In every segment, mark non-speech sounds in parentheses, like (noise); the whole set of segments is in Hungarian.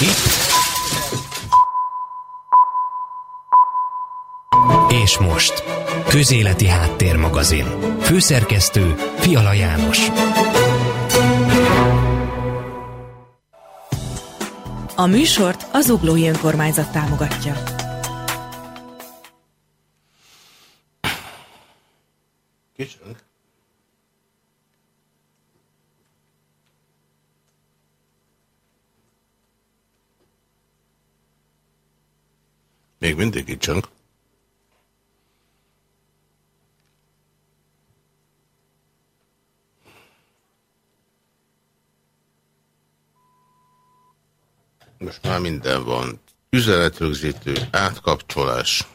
Itt. És most. Közéleti Háttérmagazin. Főszerkesztő Fiala János. A műsort az Uglói Önkormányzat támogatja. Kicsünk. Még mindig itt csak. Most már minden van. Üzenetrögzítő, átkapcsolás.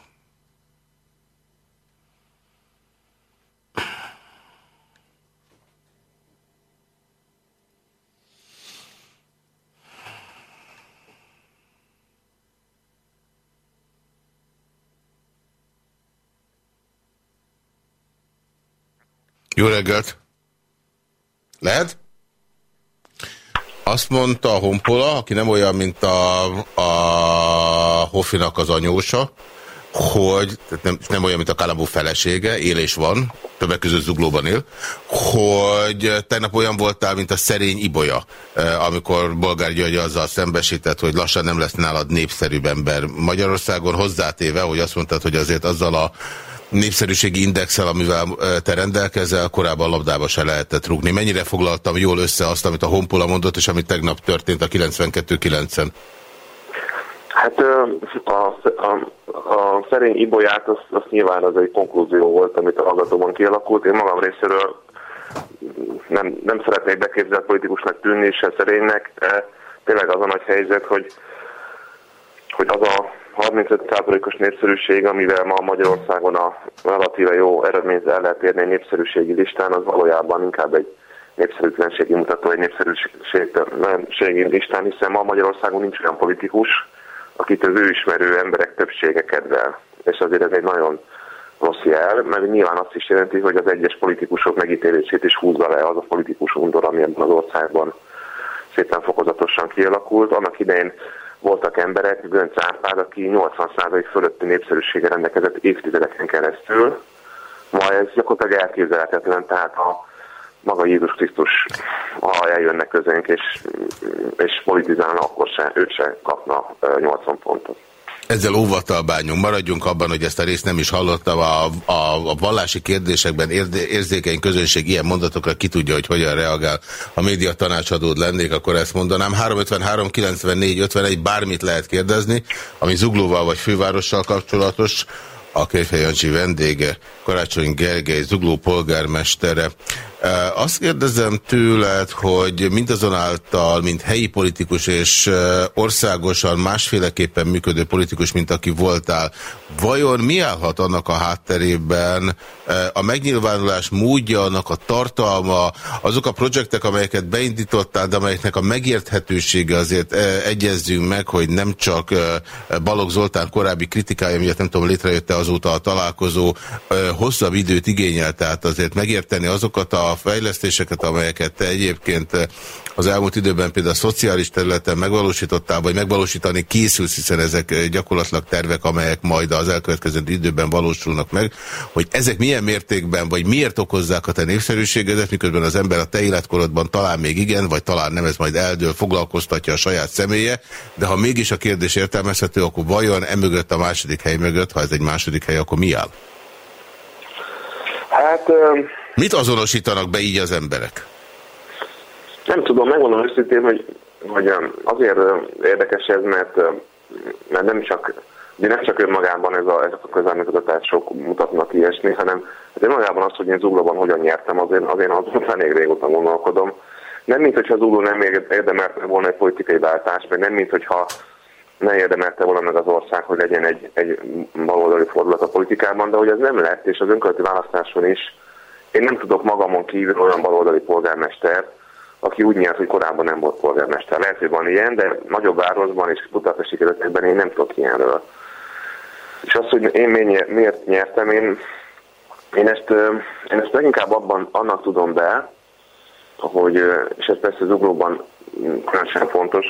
Jó reggelt! Lehet? Azt mondta a Honpola, aki nem olyan, mint a, a Hoffinak az anyósa, hogy nem, nem olyan, mint a Kalambó felesége, él és van, többek között zuglóban él, hogy tegnap olyan voltál, mint a szerény Ibolya, amikor Bolgár György azzal szembesített, hogy lassan nem lesz nálad népszerűbb ember Magyarországon, hozzátéve, hogy azt mondtad, hogy azért azzal a népszerűségi indexel, amivel te rendelkezel, korábban labdába se lehetett rúgni. Mennyire foglaltam jól össze azt, amit a Honpola mondott, és amit tegnap történt a 92-9-en? Hát a, a, a szerény Ibolyát, az, az nyilván az egy konklúzió volt, amit a hallgatóban kialakult. Én magam részéről nem, nem szeretnék beképzelt politikusnak tűnni, se szerénynek. Tényleg az a nagy helyzet, hogy, hogy az a 35%-os népszerűség, amivel ma Magyarországon a relatíve jó eredményre el lehet érni egy népszerűségi listán, az valójában inkább egy népszerűtlenségi mutató, egy népszerűségi listán, hiszen ma Magyarországon nincs olyan politikus, akit az ő ismerő emberek többsége kedvel. És azért ez egy nagyon rossz jel, mert nyilván azt is jelenti, hogy az egyes politikusok megítélését is húzza le az a politikus undor, ami ebben az országban szépen fokozatosan kialakult. Annak idején voltak emberek, Gönc Árpád, aki 80% fölötti népszerűsége rendelkezett évtizedeken keresztül. Ma ez gyakorlatilag elképzelhetetlen, tehát a maga Jézus Krisztus, ha eljönnek közénk és, és politizálna, akkor se, őt se kapna 80 pontot. Ezzel óvattal bánjunk, maradjunk abban, hogy ezt a részt nem is hallottam. A, a, a vallási kérdésekben érzékeny közönség ilyen mondatokra ki tudja, hogy hogyan reagál. Ha média tanácsadód lennék, akkor ezt mondanám. 353 94 51 bármit lehet kérdezni, ami Zuglóval vagy fővárossal kapcsolatos a Kejfej Jancsi vendége, Karácsony Gergely, Zugló polgármestere. Azt kérdezem tőled, hogy mindazonáltal, mint helyi politikus és országosan másféleképpen működő politikus, mint aki voltál, vajon mi állhat annak a hátterében? A megnyilvánulás módja, annak a tartalma, azok a projektek, amelyeket beindítottál, de amelyeknek a megérthetősége azért egyezzünk meg, hogy nem csak Balogh Zoltán korábbi kritikája miatt nem tudom, létrejött-e azóta a találkozó, hosszabb időt igényel, tehát azért megérteni azokat a fejlesztéseket, amelyeket te egyébként eh, az elmúlt időben például a szociális területen megvalósítottál, vagy megvalósítani készülsz, hiszen ezek eh, gyakorlatilag tervek, amelyek majd az elkövetkező időben valósulnak meg, hogy ezek milyen mértékben, vagy miért okozzák a te népszerűségedet, miközben az ember a te életkorodban talán még igen, vagy talán nem, ez majd eldől, foglalkoztatja a saját személye, de ha mégis a kérdés értelmezhető, akkor vajon emögött a második hely mögött, ha ez egy második hely, akkor mi áll? Hát... Mit azonosítanak be így az emberek? Nem tudom, megmondom őszintén, hogy, hogy azért érdekes ez, mert, mert nem csak de nem csak önmagában ez a, ezek a közelműkutatások mutatnak ilyesmi, hanem ez önmagában az, hogy én Zuglóban hogyan nyertem, azért, azért azon elég régóta gondolkodom. Nem mint hogyha Zugló nem érdemelte volna egy politikai váltást, meg nem mint hogyha ne érdemelte volna meg az ország, hogy legyen egy, egy baloldali fordulat a politikában, de hogy ez nem lett, és az önkormányzati választáson is én nem tudok magamon kívül olyan baloldali polgármester, aki úgy nyert, hogy korábban nem volt polgármester. Lehet, hogy van ilyen, de nagyobb városban és budapesti kerületekben én nem tudok ilyenről. És azt, hogy én miért nyertem, én, én, ezt, én ezt leginkább abban annak tudom be, hogy, és ez persze zuglóban különösen fontos,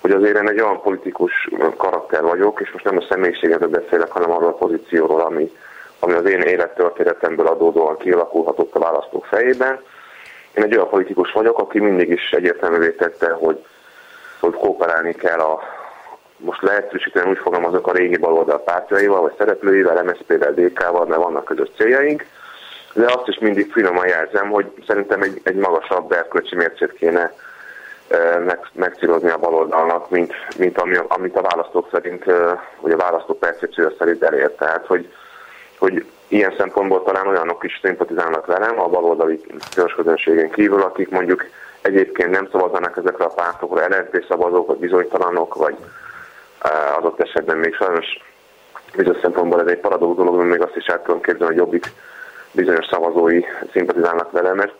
hogy azért én egy olyan politikus karakter vagyok, és most nem a személyiségetről beszélek, hanem arról a pozícióról, ami, ami az én élettörténetemből adódóan kialakulhatott a választók fejében. Én egy olyan politikus vagyok, aki mindig is egyértelművé tette, hogy, hogy kooperálni kell a, most lehetőségben úgy fogalmazok a régi baloldal pártjaival, vagy szereplőivel, MSZP-vel, DK-val, mert vannak közös céljaink, de azt is mindig finoman jelzem, hogy szerintem egy, egy magasabb erkölcsi mércét kéne meg, megcélozni a baloldalnak, mint, mint ami, amit a választók szerint, vagy a választók percepciója szerint elért. Tehát, hogy, hogy ilyen szempontból talán olyanok is szimpatizálnak velem, a baloldali közönségen kívül, akik mondjuk egyébként nem szavaznak ezekre a pártokra, LNP szavazók, vagy bizonytalanok, vagy adott esetben még sajnos bizonyos szempontból ez egy paradox dolog, mert még azt is át tudom képzelni, hogy jobbik bizonyos szavazói szimpatizálnak velem, mert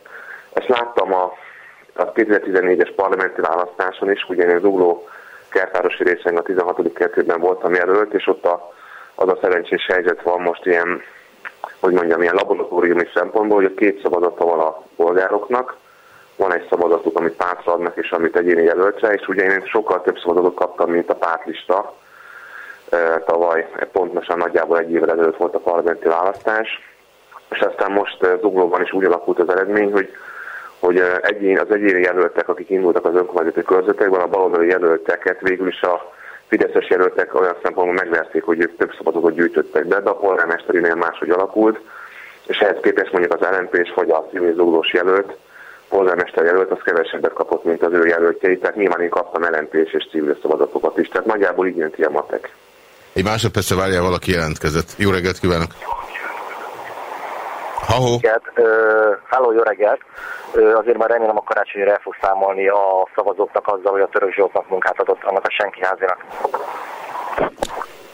ezt láttam a a 2014-es parlamenti választáson is, ugye én az Ugló kertvárosi részen a 16. kertőben voltam jelölt, és ott a, az a szerencsés helyzet van most ilyen, hogy mondjam, ilyen laboratóriumi szempontból, hogy a két szavazata van a polgároknak, van egy szavazatuk, amit pártra adnak, és amit egyéni jelöltre, és ugye én sokkal több szavazatot kaptam, mint a pártlista. Tavaly pontosan nagyjából egy évvel ezelőtt volt a parlamenti választás, és aztán most Zuglóban is úgy alakult az eredmény, hogy hogy egyén, az egyéni jelöltek, akik indultak az önkormányzati körzetekben, a baloldali jelölteket végül is a Fideszes jelöltek olyan szempontból megverték, hogy ők több szabadokot gyűjtöttek be, de a polgármesterinél máshogy alakult, és ehhez képest mondjuk az lnp és vagy a civil jelölt, polgármester jelölt, az kevesebbet kapott, mint az ő jelöltjei, tehát nyilván én kaptam lnp és civil szabadatokat is, tehát nagyjából így jön a matek. Egy másodpercre várjál, valaki jelentkezett. Jó reggelt kívánok! Halló! Halló, jó reggelt! azért már remélem a karácsonyra el fog számolni a szavazóknak azzal, hogy a Török Zsoltnak munkát adott annak a senki házinak.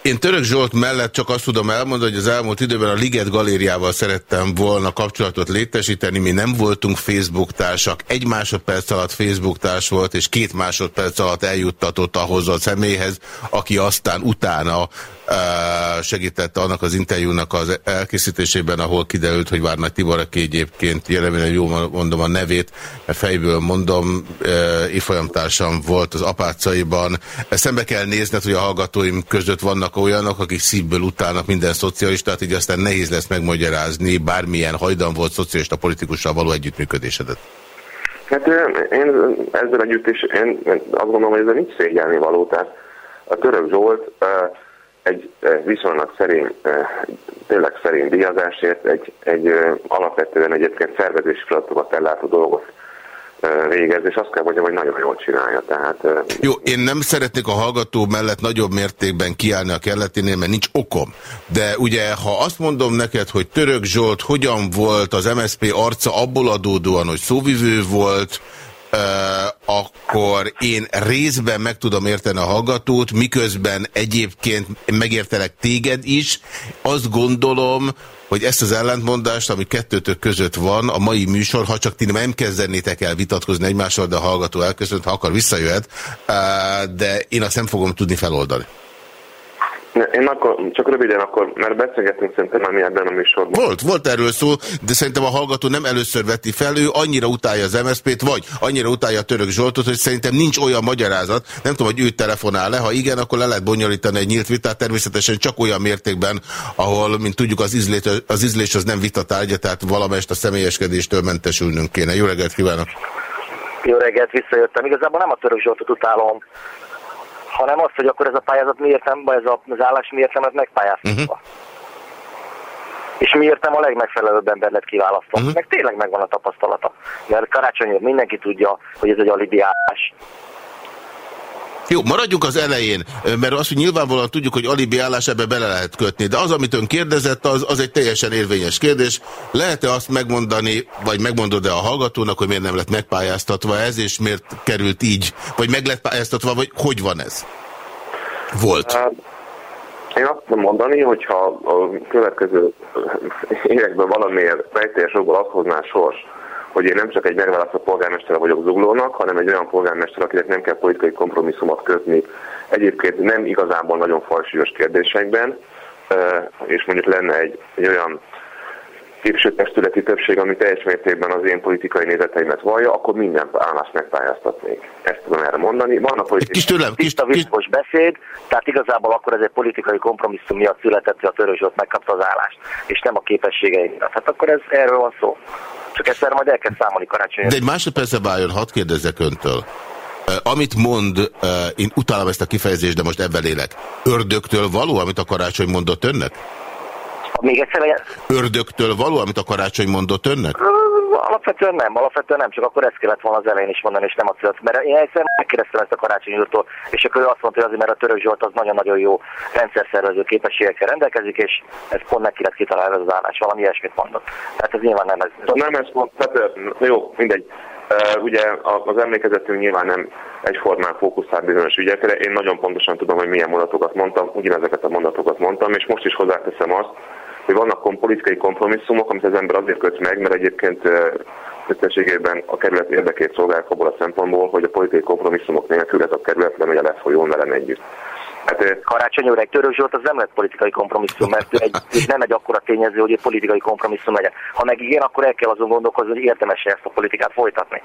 Én Török Zsolt mellett csak azt tudom elmondani, hogy az elmúlt időben a Liget Galériával szerettem volna kapcsolatot létesíteni. Mi nem voltunk Facebook társak. Egy másodperc alatt Facebook társ volt, és két másodperc alatt eljuttatott ahhoz a személyhez, aki aztán utána segítette annak az interjúnak az elkészítésében, ahol kiderült, hogy Várnagy Tibor, aki egyébként remélem jól mondom a nevét, fejből mondom, ifolyamtársam volt az apácaiban. Szembe kell nézned, hogy a hallgatóim között vannak olyanok, akik szívből utálnak minden szocialistát, így aztán nehéz lesz megmagyarázni bármilyen hajdan volt szocialista politikussal való együttműködésedet. Hát én ezzel együtt is én azt gondolom, hogy ez nincs szégyelni való. Tehát a Török Zsolt egy viszonylag szerény, tényleg szerény díjazásért egy, egy alapvetően egyébként szervezési feladatokat ellátó dolgot végez, és azt kell mondjam, hogy nagyon jól csinálja. Tehát, Jó, én nem szeretnék a hallgató mellett nagyobb mértékben kiállni a kelleténél, mert nincs okom. De ugye, ha azt mondom neked, hogy Török Zsolt hogyan volt az MSZP arca abból adódóan, hogy szóvivő volt, akkor én részben meg tudom érteni a hallgatót, miközben egyébként megértelek téged is. Azt gondolom, hogy ezt az ellentmondást, ami kettőtök között van, a mai műsor, ha csak ti nem kezdenétek el vitatkozni egymással, de a hallgató elköszönt, ha akar visszajöhet, de én azt nem fogom tudni feloldani. Én akkor, csak röviden akkor, mert beszélgetünk szerintem már mi ebben a műsorban. Volt, volt erről szó, de szerintem a hallgató nem először veti fel, ő annyira utálja az MSZP-t, vagy annyira utálja a török Zsoltot, hogy szerintem nincs olyan magyarázat, nem tudom, hogy ő telefonál-e, ha igen, akkor le lehet bonyolítani egy nyílt vitát, természetesen csak olyan mértékben, ahol, mint tudjuk, az ízlés az, ízlés az nem vitatárgya, tehát valamelyest a személyeskedéstől mentesülnünk kéne. Jó reggelt kívánok! Jó reggelt, visszajöttem. Igazából nem a török Zsoltot utálom, hanem azt, hogy akkor ez a pályázat miért nem, vagy ez az állás miért nem ez megpályáztatva. Uh-huh. És miért nem a legmegfelelőbb ember lett kiválasztva. Uh-huh. Meg tényleg megvan a tapasztalata. Mert karácsonyért mindenki tudja, hogy ez egy alibi állás. Jó, maradjunk az elején, mert azt, hogy nyilvánvalóan tudjuk, hogy alibi állás ebbe bele lehet kötni, de az, amit ön kérdezett, az, az egy teljesen érvényes kérdés. Lehet-e azt megmondani, vagy megmondod-e a hallgatónak, hogy miért nem lett megpályáztatva ez, és miért került így, vagy meg lett pályáztatva, vagy hogy van ez? Volt. Hát, én azt tudom mondani, hogyha a következő években valamiért fejteljes jogból azt hozná sors, hogy én nem csak egy megválasztott polgármester vagyok Zuglónak, hanem egy olyan polgármester, akinek nem kell politikai kompromisszumot kötni. Egyébként nem igazából nagyon falsúlyos kérdésekben, és mondjuk lenne egy, egy olyan képviselőtestületi többség, ami teljes mértékben az én politikai nézeteimet vallja, akkor minden állást megpályáztatnék. Ezt tudom erre mondani. Van a politikai... Kis tőlem, kis, kis... beszéd, tehát igazából akkor ez egy politikai kompromisszum miatt született, hogy a Török megkapta az állást, és nem a képességei miatt. Hát akkor ez erről van szó. Csak ezt majd el kell számolni karácsony. De egy másodpercre váljon, hadd kérdezzek öntől. Amit mond, én utálom ezt a kifejezést, de most ebben élek. Ördögtől való, amit a karácsony mondott önnek? Még egyszer... Ördögtől való, amit a karácsony mondott önnek? Alapvetően nem, alapvetően nem, csak akkor ezt kellett volna az elején is mondani, és nem a szület. Mert én egyszer megkérdeztem ezt a karácsony úrtól, és akkor ő azt mondta, hogy azért, mert a Török Zsolt az nagyon-nagyon jó rendszerszervező képességekkel rendelkezik, és ez pont neki lett kitalálva az állás, valami ilyesmit mondott. Tehát ez nyilván nem ez. Nem ez mond, tehát, jó, mindegy. Uh, ugye az emlékezetünk nyilván nem egyformán fókuszál bizonyos ügyekre. Én nagyon pontosan tudom, hogy milyen mondatokat mondtam, ugyanezeket a mondatokat mondtam, és most is hozzáteszem azt, hogy vannak politikai kompromisszumok, amit az ember azért köt meg, mert egyébként összességében a kerület érdekét szolgálják abból a szempontból, hogy a politikai kompromisszumok nélkül ez a kerület nem ugye lefolyón velem együtt. Hát, Karácsony úr, egy Török Zsolt az nem lett politikai kompromisszum, mert egy, nem egy akkora tényező, hogy egy politikai kompromisszum legyen. Ha meg igen, akkor el kell azon gondolkozni, hogy érdemes -e ezt a politikát folytatni.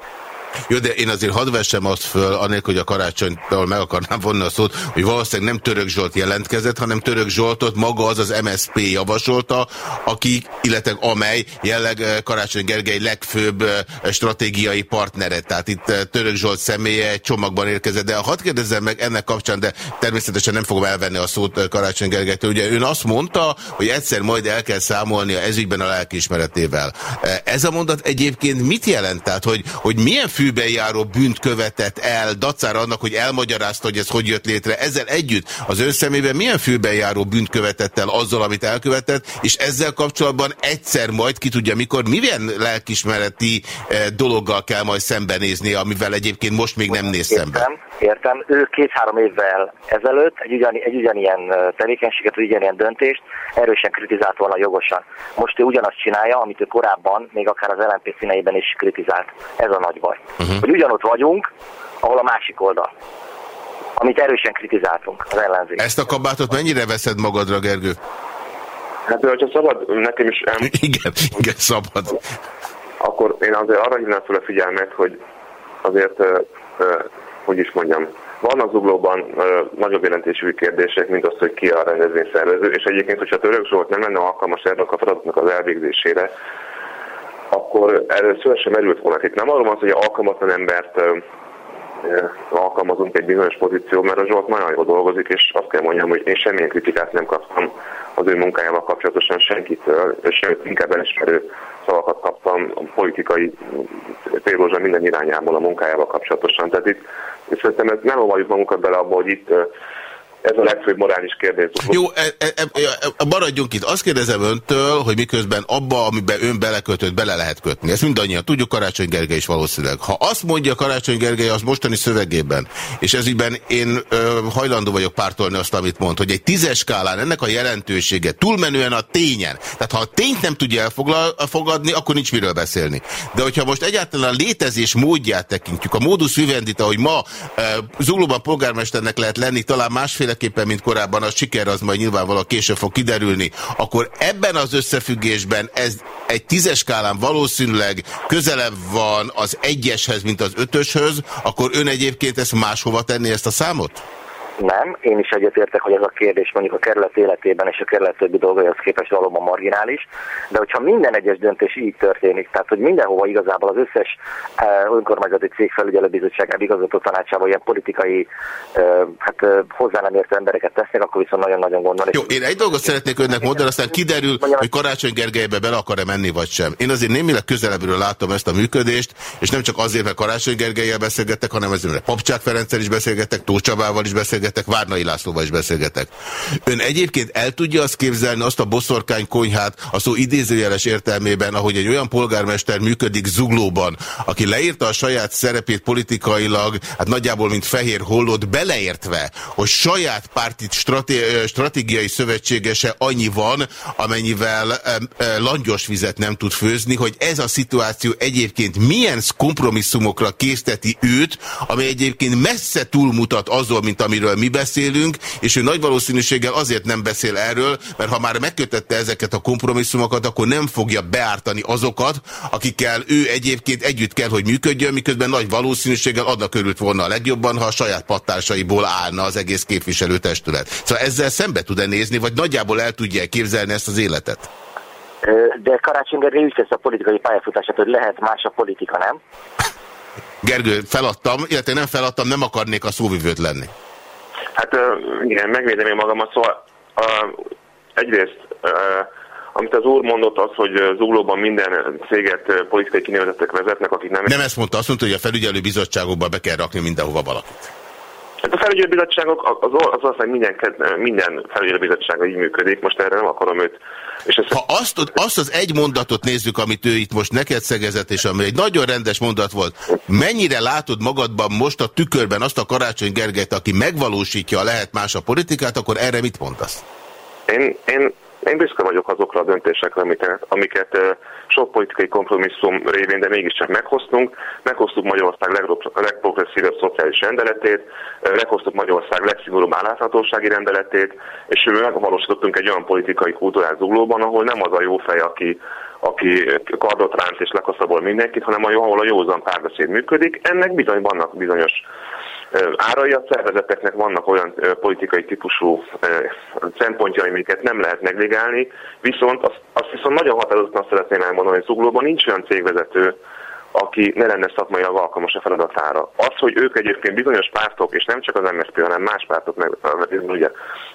Jó, de én azért hadd vessem azt föl, anélkül, hogy a karácsonytól meg akarnám vonni a szót, hogy valószínűleg nem Török Zsolt jelentkezett, hanem Török Zsoltot maga az az MSP javasolta, aki, illetve amely jelleg Karácsony Gergely legfőbb stratégiai partnere. Tehát itt Török Zsolt személye csomagban érkezett. De hadd kérdezzem meg ennek kapcsán, de természetesen nem fogom elvenni a szót Karácsony Gergelytől. Ugye ön azt mondta, hogy egyszer majd el kell számolni a ezügyben a lelkiismeretével. Ez a mondat egyébként mit jelent? Tehát, hogy, hogy milyen fő fűben járó bűnt követett el, dacára annak, hogy elmagyarázta, hogy ez hogy jött létre. Ezzel együtt az ön szemében milyen fűben járó bűnt követett el azzal, amit elkövetett, és ezzel kapcsolatban egyszer majd, ki tudja mikor, milyen lelkismereti eh, dologgal kell majd szembenézni, amivel egyébként most még nem néz szembe. Értem. Ő két-három évvel ezelőtt egy, ugyan, egy ugyanilyen tevékenységet, egy ugyanilyen döntést erősen kritizált volna jogosan. Most ő ugyanazt csinálja, amit ő korábban, még akár az LNP színeiben is kritizált. Ez a nagy baj uh-huh. hogy ugyanott vagyunk, ahol a másik oldal. Amit erősen kritizáltunk az ellenzék. Ezt a kabátot mennyire veszed magadra, Gergő? Hát, hogyha szabad, nekem is... El... (laughs) Igen, igen, szabad. Akkor én azért arra hívnám fel a figyelmet, hogy azért, uh, uh, hogy is mondjam, van az uglóban uh, nagyobb jelentésű kérdések, mint az, hogy ki a rendezvényszervező, és egyébként, hogyha Török Zsolt nem lenne alkalmas erre a feladatnak az elvégzésére, akkor szó sem merült volna. Itt nem arról van hogy alkalmatlan embert alkalmazunk egy bizonyos pozíció, mert a Zsolt nagyon jól dolgozik, és azt kell mondjam, hogy én semmilyen kritikát nem kaptam az ő munkájával kapcsolatosan senkitől, és inkább elismerő szavakat kaptam a politikai például minden irányából a munkájával kapcsolatosan. Tehát itt és szerintem ez nem olvajjuk magunkat bele abba, hogy itt ez a legfőbb morális kérdés. Jó, e, e, e, e, maradjunk itt. Azt kérdezem öntől, hogy miközben abba, amiben ön belekötött, bele lehet kötni. Ezt mindannyian tudjuk, Karácsony Gergely is valószínűleg. Ha azt mondja Karácsony Gergely az mostani szövegében, és ezügyben én ö, hajlandó vagyok pártolni azt, amit mond, hogy egy tízes skálán ennek a jelentősége túlmenően a tényen. Tehát ha a tényt nem tudja elfogadni, akkor nincs miről beszélni. De hogyha most egyáltalán a létezés módját tekintjük, a módus vivendit, ahogy ma ö, Zuglóban polgármesternek lehet lenni, talán másféle féleképpen, mint korábban, a siker az majd nyilvánvalóan később fog kiderülni, akkor ebben az összefüggésben ez egy tízes skálán valószínűleg közelebb van az egyeshez, mint az ötöshöz, akkor ön egyébként ezt máshova tenni ezt a számot? Nem, én is egyetértek, hogy ez a kérdés mondjuk a kerület életében és a kerület többi dolgaihoz képest valóban marginális, de hogyha minden egyes döntés így történik, tehát hogy mindenhova igazából az összes uh, önkormányzati cég felügyelőbizottságán igazgató tanácsában ilyen politikai uh, hát, uh, hozzá nem értő embereket tesznek, akkor viszont nagyon-nagyon gondolni. Jó, én egy dolgot szeretnék önnek mondani, aztán kiderül, hogy Karácsony Gergelybe bele akar-e menni vagy sem. Én azért némileg közelebbről látom ezt a működést, és nem csak azért, mert Karácsony Gergelyel beszélgetek, hanem ezért, mert Papcsák Ferenccel is beszélgetek, Tóth Csabával is beszélgetek, beszélgetek, Várnai Lászlóval is beszélgetek. Ön egyébként el tudja azt képzelni, azt a boszorkány konyhát, a szó idézőjeles értelmében, ahogy egy olyan polgármester működik Zuglóban, aki leírta a saját szerepét politikailag, hát nagyjából mint fehér hollót, beleértve, hogy saját párti straté stratégiai szövetségese annyi van, amennyivel e, langyos vizet nem tud főzni, hogy ez a szituáció egyébként milyen kompromisszumokra készteti őt, ami egyébként messze túlmutat azon, mint amiről amiről mi beszélünk, és ő nagy valószínűséggel azért nem beszél erről, mert ha már megkötette ezeket a kompromisszumokat, akkor nem fogja beártani azokat, akikkel ő egyébként együtt kell, hogy működjön, miközben nagy valószínűséggel adnak örült volna a legjobban, ha a saját pattársaiból állna az egész képviselőtestület. Szóval ezzel szembe tud-e nézni, vagy nagyjából el tudja képzelni ezt az életet? De Karácsony Gergely úgy a politikai pályafutását, hogy lehet más a politika, nem? Gergő, feladtam, illetve nem feladtam, nem akarnék a szóvivőt lenni. Hát igen, megvédem én magamat, szóval egyrészt amit az úr mondott az, hogy Zuglóban minden céget politikai kinevezettek vezetnek, akik nem... Nem ezt mondta, azt mondta, hogy a felügyelő bizottságokba be kell rakni mindenhova valakit. Hát a felügyelőbizottságok, az, az ország minden, minden felügyelőbizottsága így működik, most erre nem akarom őt. És ezt ha azt, azt az egy mondatot nézzük, amit ő itt most neked szegezett, és ami egy nagyon rendes mondat volt, mennyire látod magadban most a tükörben azt a Karácsony Gergelyt, aki megvalósítja a lehet más a politikát, akkor erre mit mondasz? Én, én én büszke vagyok azokra a döntésekre, amiket, amiket sok politikai kompromisszum révén, de mégiscsak meghoztunk. Meghoztuk Magyarország legprogresszívebb szociális rendeletét, meghoztuk Magyarország legszigorúbb álláthatósági rendeletét, és megvalósítottunk egy olyan politikai kultúrát zuglóban, ahol nem az a jó fej, aki, aki kardot ránt és lekaszabol mindenkit, hanem ahol a józan párbeszéd működik. Ennek bizony vannak bizonyos árai a szervezeteknek vannak olyan politikai típusú szempontjai, amiket nem lehet negligálni, viszont azt, azt viszont nagyon határozottan szeretném elmondani, hogy Zuglóban nincs olyan cégvezető, aki ne lenne szakmai alkalmas a feladatára. Az, hogy ők egyébként bizonyos pártok, és nem csak az MSZP, hanem más pártok, meg ugye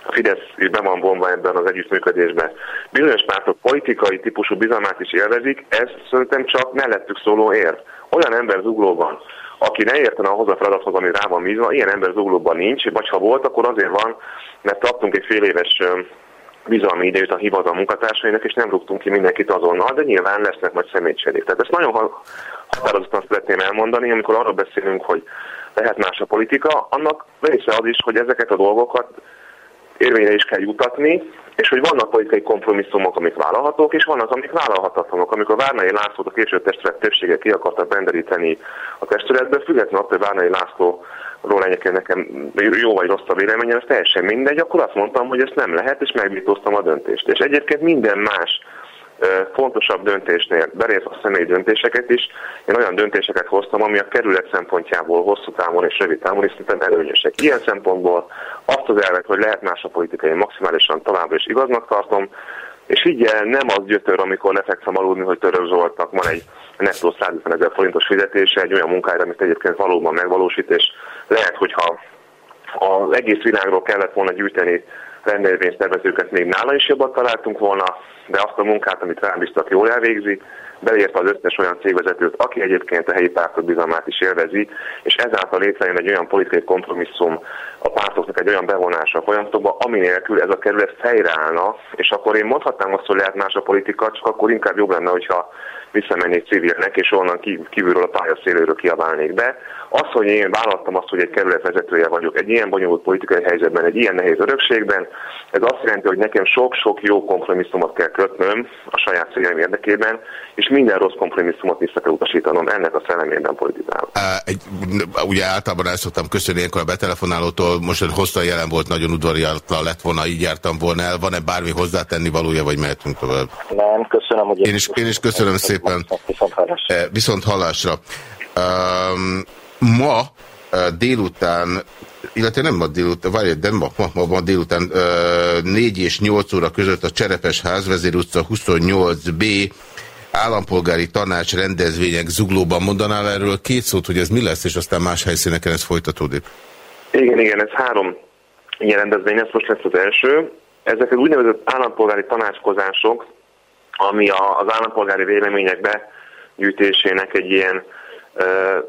a Fidesz is be van vonva ebben az együttműködésben, bizonyos pártok politikai típusú bizalmát is élvezik, ez szerintem csak mellettük szóló ér. Olyan ember zuglóban, aki ne értene ahhoz a feladathoz, ami rá van bízva, ilyen ember zuglóban nincs, vagy ha volt, akkor azért van, mert adtunk egy fél éves bizalmi idejét a hivatal munkatársainak, és nem rúgtunk ki mindenkit azonnal, de nyilván lesznek majd személycserék. Tehát ezt nagyon határozottan szeretném elmondani, amikor arról beszélünk, hogy lehet más a politika, annak része az is, hogy ezeket a dolgokat érvényre is kell jutatni, és hogy vannak politikai kompromisszumok, amik vállalhatók, és vannak, amik vállalhatatlanok. Amikor Várnai Lászlót a késő testület többsége ki akarta rendelíteni a testületbe, függetlenül attól, hogy Várnai László ról egyébként nekem jó vagy rossz a véleményem, ez teljesen mindegy, akkor azt mondtam, hogy ezt nem lehet, és megbitóztam a döntést. És egyébként minden más fontosabb döntésnél, belépve a személyi döntéseket is, én olyan döntéseket hoztam, ami a kerület szempontjából hosszú távon és rövid távon is szinte előnyösek. Ilyen szempontból azt az elvet, hogy lehet más a politikai, maximálisan továbbra is igaznak tartom, és így nem az gyötör, amikor lefekszem aludni, hogy Török Zsoltnak van egy nettó 150 ezer forintos fizetése egy olyan munkára, amit egyébként valóban megvalósít, és lehet, hogyha az egész világról kellett volna gyűjteni rendezvényszervezőket még nála is jobban találtunk volna, de azt a munkát, amit rám biztos jól elvégzi, beleértve az összes olyan cégvezetőt, aki egyébként a helyi pártok bizalmát is élvezi, és ezáltal létrejön egy olyan politikai kompromisszum a pártoknak egy olyan bevonása a folyamatokba, ami nélkül ez a kerület fejreállna, és akkor én mondhatnám azt, hogy lehet más a politika, csak akkor inkább jobb lenne, hogyha visszamennék civilnek, és onnan kívülről a pályaszéléről kiabálnék be. Az, hogy én vállaltam azt, hogy egy kerület vezetője vagyok egy ilyen bonyolult politikai helyzetben, egy ilyen nehéz örökségben, ez azt jelenti, hogy nekem sok-sok jó kompromisszumot kell kötnöm a saját céljaim érdekében, és minden rossz kompromisszumot vissza kell utasítanom. Ennek a szellemében politizálok. Egy, ugye általában el szoktam köszönni ilyenkor a betelefonálótól, most egy hosszan jelen volt, nagyon udvariatlan lett volna, így jártam volna el. Van-e bármi hozzátenni valója, vagy mehetünk tovább? Nem, köszönöm, hogy... Én is, én is köszönöm szépen. Viszont hallásra. Viszont hallásra. Um, ma délután, illetve nem ma délután, várj, de ma, ma, ma, ma délután 4 és 8 óra között a Cserepes ház, Vezér utca 28B állampolgári tanács rendezvények zuglóban mondanál erről két szót, hogy ez mi lesz, és aztán más helyszíneken ez folytatódik? Igen, igen, ez három ilyen rendezvény, ez most lesz az első. Ezek az úgynevezett állampolgári tanácskozások, ami az állampolgári vélemények begyűjtésének egy ilyen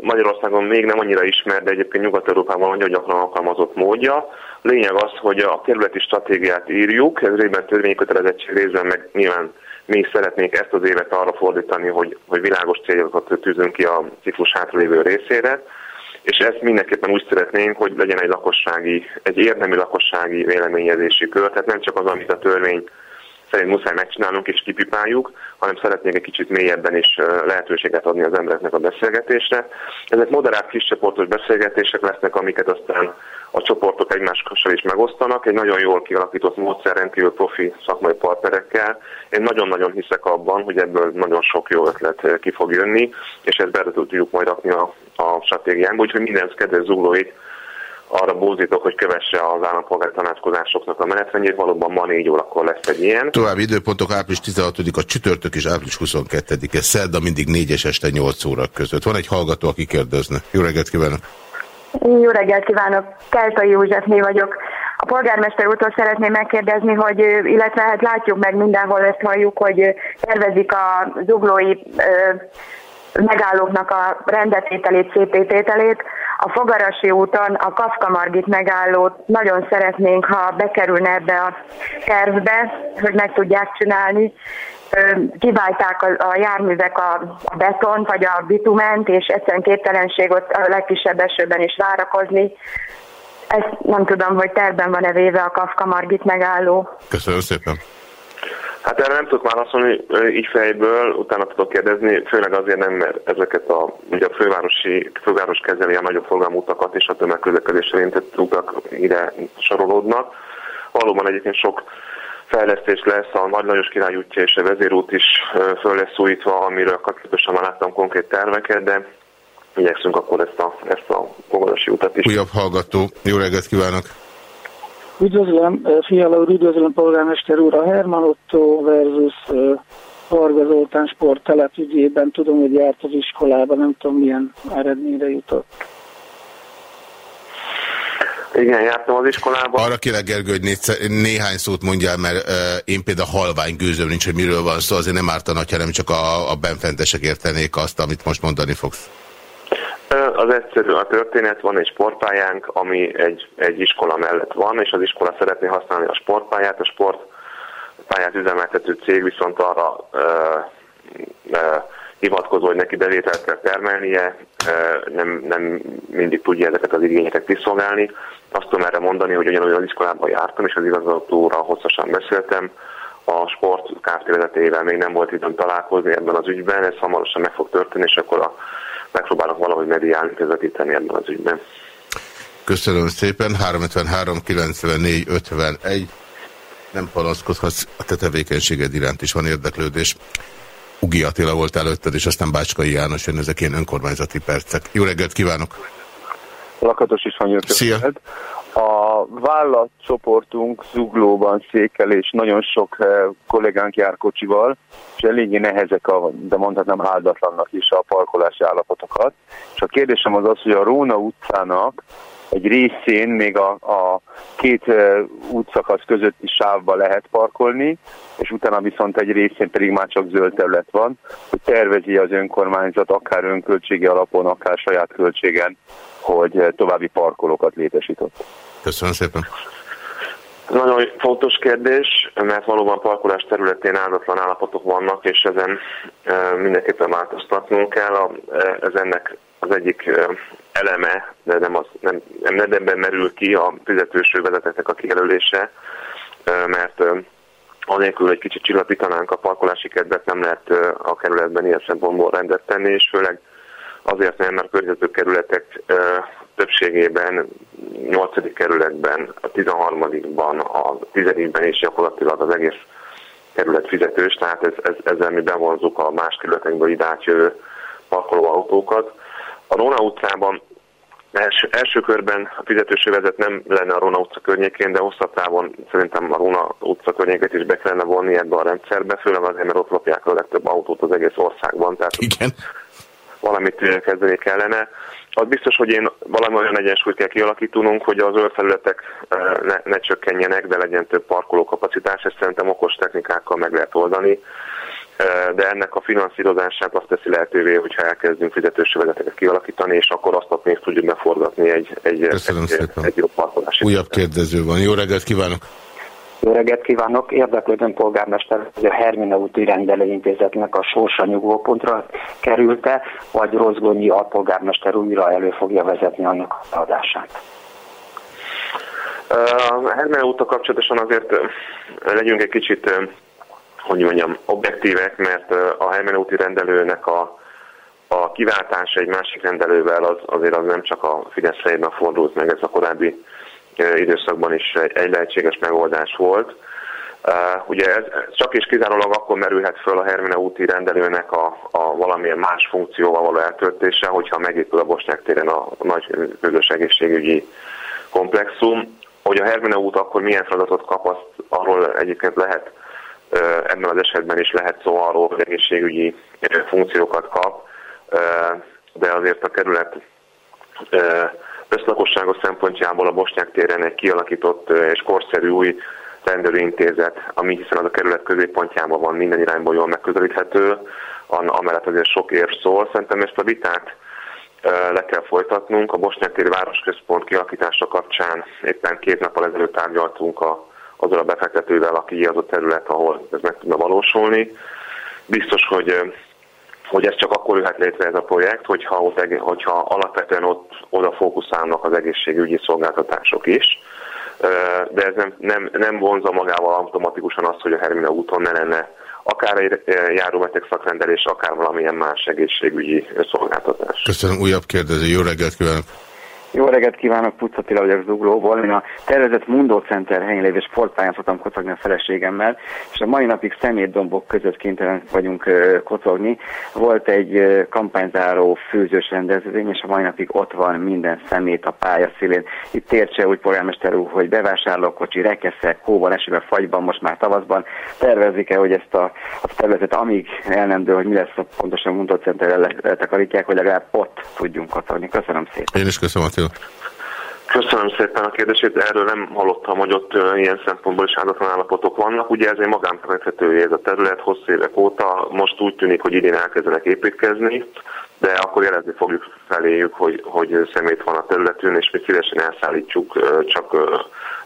Magyarországon még nem annyira ismert, de egyébként Nyugat-Európában nagyon gyakran alkalmazott módja. Lényeg az, hogy a kerületi stratégiát írjuk, ez részben törvénykötelezettség részben, meg nyilván mi is szeretnénk ezt az évet arra fordítani, hogy, hogy világos célokat tűzünk ki a ciklus hátralévő részére, és ezt mindenképpen úgy szeretnénk, hogy legyen egy lakossági, egy érdemi lakossági véleményezési kör, tehát nem csak az, amit a törvény szerint muszáj megcsinálnunk és kipipáljuk, hanem szeretnék egy kicsit mélyebben is lehetőséget adni az embereknek a beszélgetésre. Ezek moderált kiscsoportos beszélgetések lesznek, amiket aztán a csoportok egymással is megosztanak, egy nagyon jól kialakított módszer rendkívül profi szakmai partnerekkel. Én nagyon-nagyon hiszek abban, hogy ebből nagyon sok jó ötlet ki fog jönni, és ezt be tudjuk majd rakni a, a stratégiánkba, úgyhogy minden kedves zuglóit arra bózítok, hogy kövesse az állampolgári tanácskozásoknak a menetrendjét. Valóban ma négy órakor lesz egy ilyen. További időpontok április 16-a csütörtök és április 22-e szerda mindig 4-es este 8 óra között. Van egy hallgató, aki kérdezne. Jó reggelt kívánok! Jó reggelt kívánok! Keltai Józsefné vagyok. A polgármester úrtól szeretném megkérdezni, hogy illetve hát látjuk meg mindenhol, ezt halljuk, hogy tervezik a zuglói megállóknak a rendetételét, szépítételét. A Fogarasi úton a Kafka Margit megállót nagyon szeretnénk, ha bekerülne ebbe a tervbe, hogy meg tudják csinálni. Kiválták a, járművek a, a betont vagy a bitument, és egyszerűen képtelenség ott a legkisebb esőben is várakozni. Ezt nem tudom, hogy tervben van-e véve a Kafka Margit megálló. Köszönöm szépen. Hát erre nem tudok válaszolni így fejből, utána tudok kérdezni, főleg azért nem, mert ezeket a, ugye a fővárosi, főváros kezeli a nagyobb forgalmú utakat és a tömegközlekedésre érintett utak ide sorolódnak. Valóban egyébként sok fejlesztés lesz, a Nagy Lajos Király útja és a vezérút is föl lesz újítva, amiről kapcsolatosan már láttam konkrét terveket, de igyekszünk akkor ezt a, ezt a utat is. Újabb hallgató, jó reggelt kívánok! Üdvözlöm, Fiala úr, üdvözlöm polgármester úr, a Herman Otto versus Varga Zoltán sporttelep ügyében. Tudom, hogy járt az iskolában, nem tudom milyen eredményre jutott. Igen, jártam az iskolában. Arra kérlek, Gergő, hogy néhány szót mondjál, mert uh, én például halvány gőzöm nincs, hogy miről van szó, azért nem ártana, hanem csak a, a benfentesek értenék azt, amit most mondani fogsz. Az egyszerű a történet, van egy sportpályánk, ami egy, egy iskola mellett van, és az iskola szeretné használni a sportpályát, a sportpályát üzemeltető cég viszont arra ö, ö, hivatkozó, hogy neki bevételt kell termelnie, nem, nem mindig tudja ezeket az igényeket kiszolgálni. Azt tudom erre mondani, hogy ugyanolyan iskolában jártam, és az igazgatóra hosszasan beszéltem, a sport Kft. még nem volt időm találkozni ebben az ügyben, ez hamarosan meg fog történni, és akkor a megpróbálok valahogy mediálni, közvetíteni ebben az ügyben. Köszönöm szépen, 353 94 51. Nem panaszkodhatsz, a te tevékenységed iránt is van érdeklődés. Ugi Attila volt előtted, és aztán Bácskai János jön, ezek ilyen önkormányzati percek. Jó reggelt kívánok! Lakatos is van Szia! A vállalatcsoportunk zuglóban székel, és nagyon sok eh, kollégánk jár kocsival, és eléggé nehezek, a, de mondhatnám áldatlannak is a parkolási állapotokat. És a kérdésem az az, hogy a Róna utcának egy részén még a, a két útszakasz közötti sávba lehet parkolni, és utána viszont egy részén pedig már csak zöld terület van, hogy tervezi az önkormányzat akár önköltségi alapon, akár saját költségen, hogy további parkolókat létesított. Köszönöm szépen. Ez nagyon fontos kérdés, mert valóban parkolás területén áldatlan állapotok vannak, és ezen mindenképpen változtatnunk kell. Ez ennek az egyik eleme, de nem, az, nem, nem ebben merül ki a fizetős vezeteknek a kijelölése, mert anélkül, hogy kicsit csillapítanánk a parkolási kedvet, nem lehet a kerületben ilyen szempontból rendet tenni, és főleg azért nem, mert a környező kerületek többségében 8. kerületben, a 13-ban, a 10-ben is gyakorlatilag az egész kerület fizetős, tehát ez, ez, ezzel mi bevonzuk a más kerületekből ide átjövő parkolóautókat. A Róna utcában első, első körben a fizetősövezet nem lenne a Róna utca környékén, de hosszabb távon szerintem a Róna utca környéket is be kellene vonni ebbe a rendszerbe, főleg azért, mert ott lopják a legtöbb autót az egész országban. Tehát Igen. Valamit kezdeni kellene. Az biztos, hogy én valami olyan egyensúlyt kell kialakítanunk, hogy az zöld felületek ne, ne csökkenjenek, de legyen több parkolókapacitás, ezt szerintem okos technikákkal meg lehet oldani de ennek a finanszírozását azt teszi lehetővé, hogyha elkezdünk fizetős vezeteket kialakítani, és akkor azt a pénzt tudjuk beforgatni egy, egy, egy, egy jobb parkolási. Újabb kérdező van. Jó reggelt kívánok! Jó reggelt kívánok! Érdeklődöm polgármester, hogy a Hermina úti rendelőintézetnek a sorsa nyugvópontra kerülte, vagy Rozgonyi alpolgármester újra elő fogja vezetni annak a adását. A Hermina úta kapcsolatosan azért legyünk egy kicsit, hogy mondjam, objektívek, mert a Hermina úti rendelőnek a, a kiváltása egy másik rendelővel az, azért az nem csak a Fidesz fejében fordult meg, ez a korábbi időszakban is egy, lehetséges megoldás volt. Uh, ugye ez csak és kizárólag akkor merülhet föl a Hermina úti rendelőnek a, a valamilyen más funkcióval való eltöltése, hogyha megépül a Bosnyák téren a nagy közös egészségügyi komplexum. Hogy a Hermina út akkor milyen feladatot kap, azt arról egyébként lehet, ebben az esetben is lehet szó arról, hogy egészségügyi funkciókat kap, de azért a kerület összlakosságos szempontjából a Bosnyák téren egy kialakított és korszerű új rendelőintézet, ami hiszen az a kerület középpontjában van, minden irányból jól megközelíthető, amellett azért sok ér szól. Szerintem ezt a vitát le kell folytatnunk. A Bosnyák-téri Városközpont kialakítása kapcsán éppen két nappal ezelőtt tárgyaltunk a, azzal a befektetővel, aki az a terület, ahol ez meg tudna valósulni. Biztos, hogy hogy ez csak akkor jöhet létre ez a projekt, hogyha, ott, hogyha alapvetően ott oda fókuszálnak az egészségügyi szolgáltatások is. De ez nem, nem, nem vonza magával automatikusan azt, hogy a Hermina úton ne lenne akár egy járóbeteg szakrendelés, akár valamilyen más egészségügyi szolgáltatás. Köszönöm, újabb kérdező. Jó reggelt kívánok! Jó reggelt kívánok, Puccatila vagyok Zuglóból. Én a tervezett Mundo Center helyén lévő sportpályán szoktam kocogni a feleségemmel, és a mai napig szemétdombok között kénytelen vagyunk kocogni. Volt egy kampányzáró főzős rendezvény, és a mai napig ott van minden szemét a pálya szélén. Itt értse úgy polgármester úr, hogy bevásárlókocsi, rekeszek, hóval, esőben, fagyban, most már tavaszban. Tervezik-e, hogy ezt a, a tervezet, amíg el nem dől, hogy mi lesz a pontosan Mundo Center letakarítják, hogy legalább ott tudjunk kocogni. Köszönöm szépen. Én is köszönöm Attila. Köszönöm szépen a kérdését, erről nem hallottam, hogy ott ilyen szempontból is áldatlan állapotok vannak. Ugye ez egy magánbefektetője ez a terület hosszú évek óta, most úgy tűnik, hogy idén elkezdenek építkezni, de akkor jelezni fogjuk feléjük, hogy, hogy szemét van a területünk, és mi szívesen elszállítjuk, csak,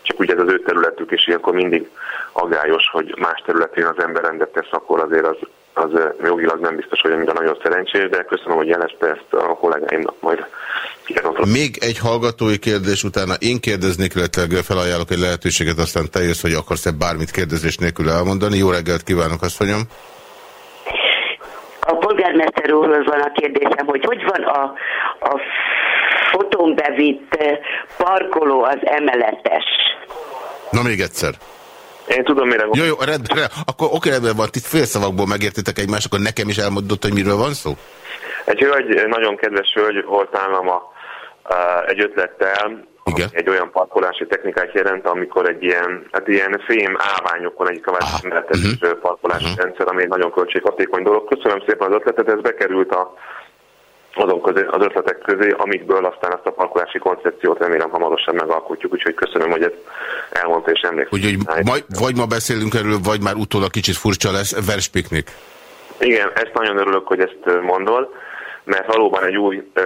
csak ugye ez az ő területük, és ilyenkor mindig agályos, hogy más területén az ember rendet tesz, akkor azért az, az jogilag nem biztos, hogy minden nagyon szerencsés, de köszönöm, hogy jelezte ezt a kollégáimnak majd még egy hallgatói kérdés utána én kérdeznék, illetve felajánlok egy lehetőséget, aztán te jössz, hogy akarsz-e bármit kérdezés nélkül elmondani. Jó reggelt kívánok, azt mondjam. A polgármester úrhoz van a kérdésem, hogy hogy van a, a fotón bevitt parkoló az emeletes? Na még egyszer. Én tudom, mire van. Jó, jó, rendben, akkor oké, rendben van, itt félszavakból megértitek egymást, akkor nekem is elmondott, hogy miről van szó? Egy hölgy, nagyon kedves hölgy volt nálam a, a, egy ötlettel, igen. egy olyan parkolási technikát jelent, amikor egy ilyen, hát ilyen fém állványokon egy kvázi uh-huh. parkolási uh-huh. rendszer, ami egy nagyon költséghatékony dolog. Köszönöm szépen az ötletet, ez bekerült a, azon közé, az ötletek közé, amikből aztán ezt a parkolási koncepciót remélem hamarosan megalkotjuk, úgyhogy köszönöm, hogy ezt elmondta és emlékszem. Úgyhogy majd, vagy ma beszélünk erről, vagy már utólag kicsit furcsa lesz, verspiknik. Igen, ezt nagyon örülök, hogy ezt mondod mert valóban egy új ö,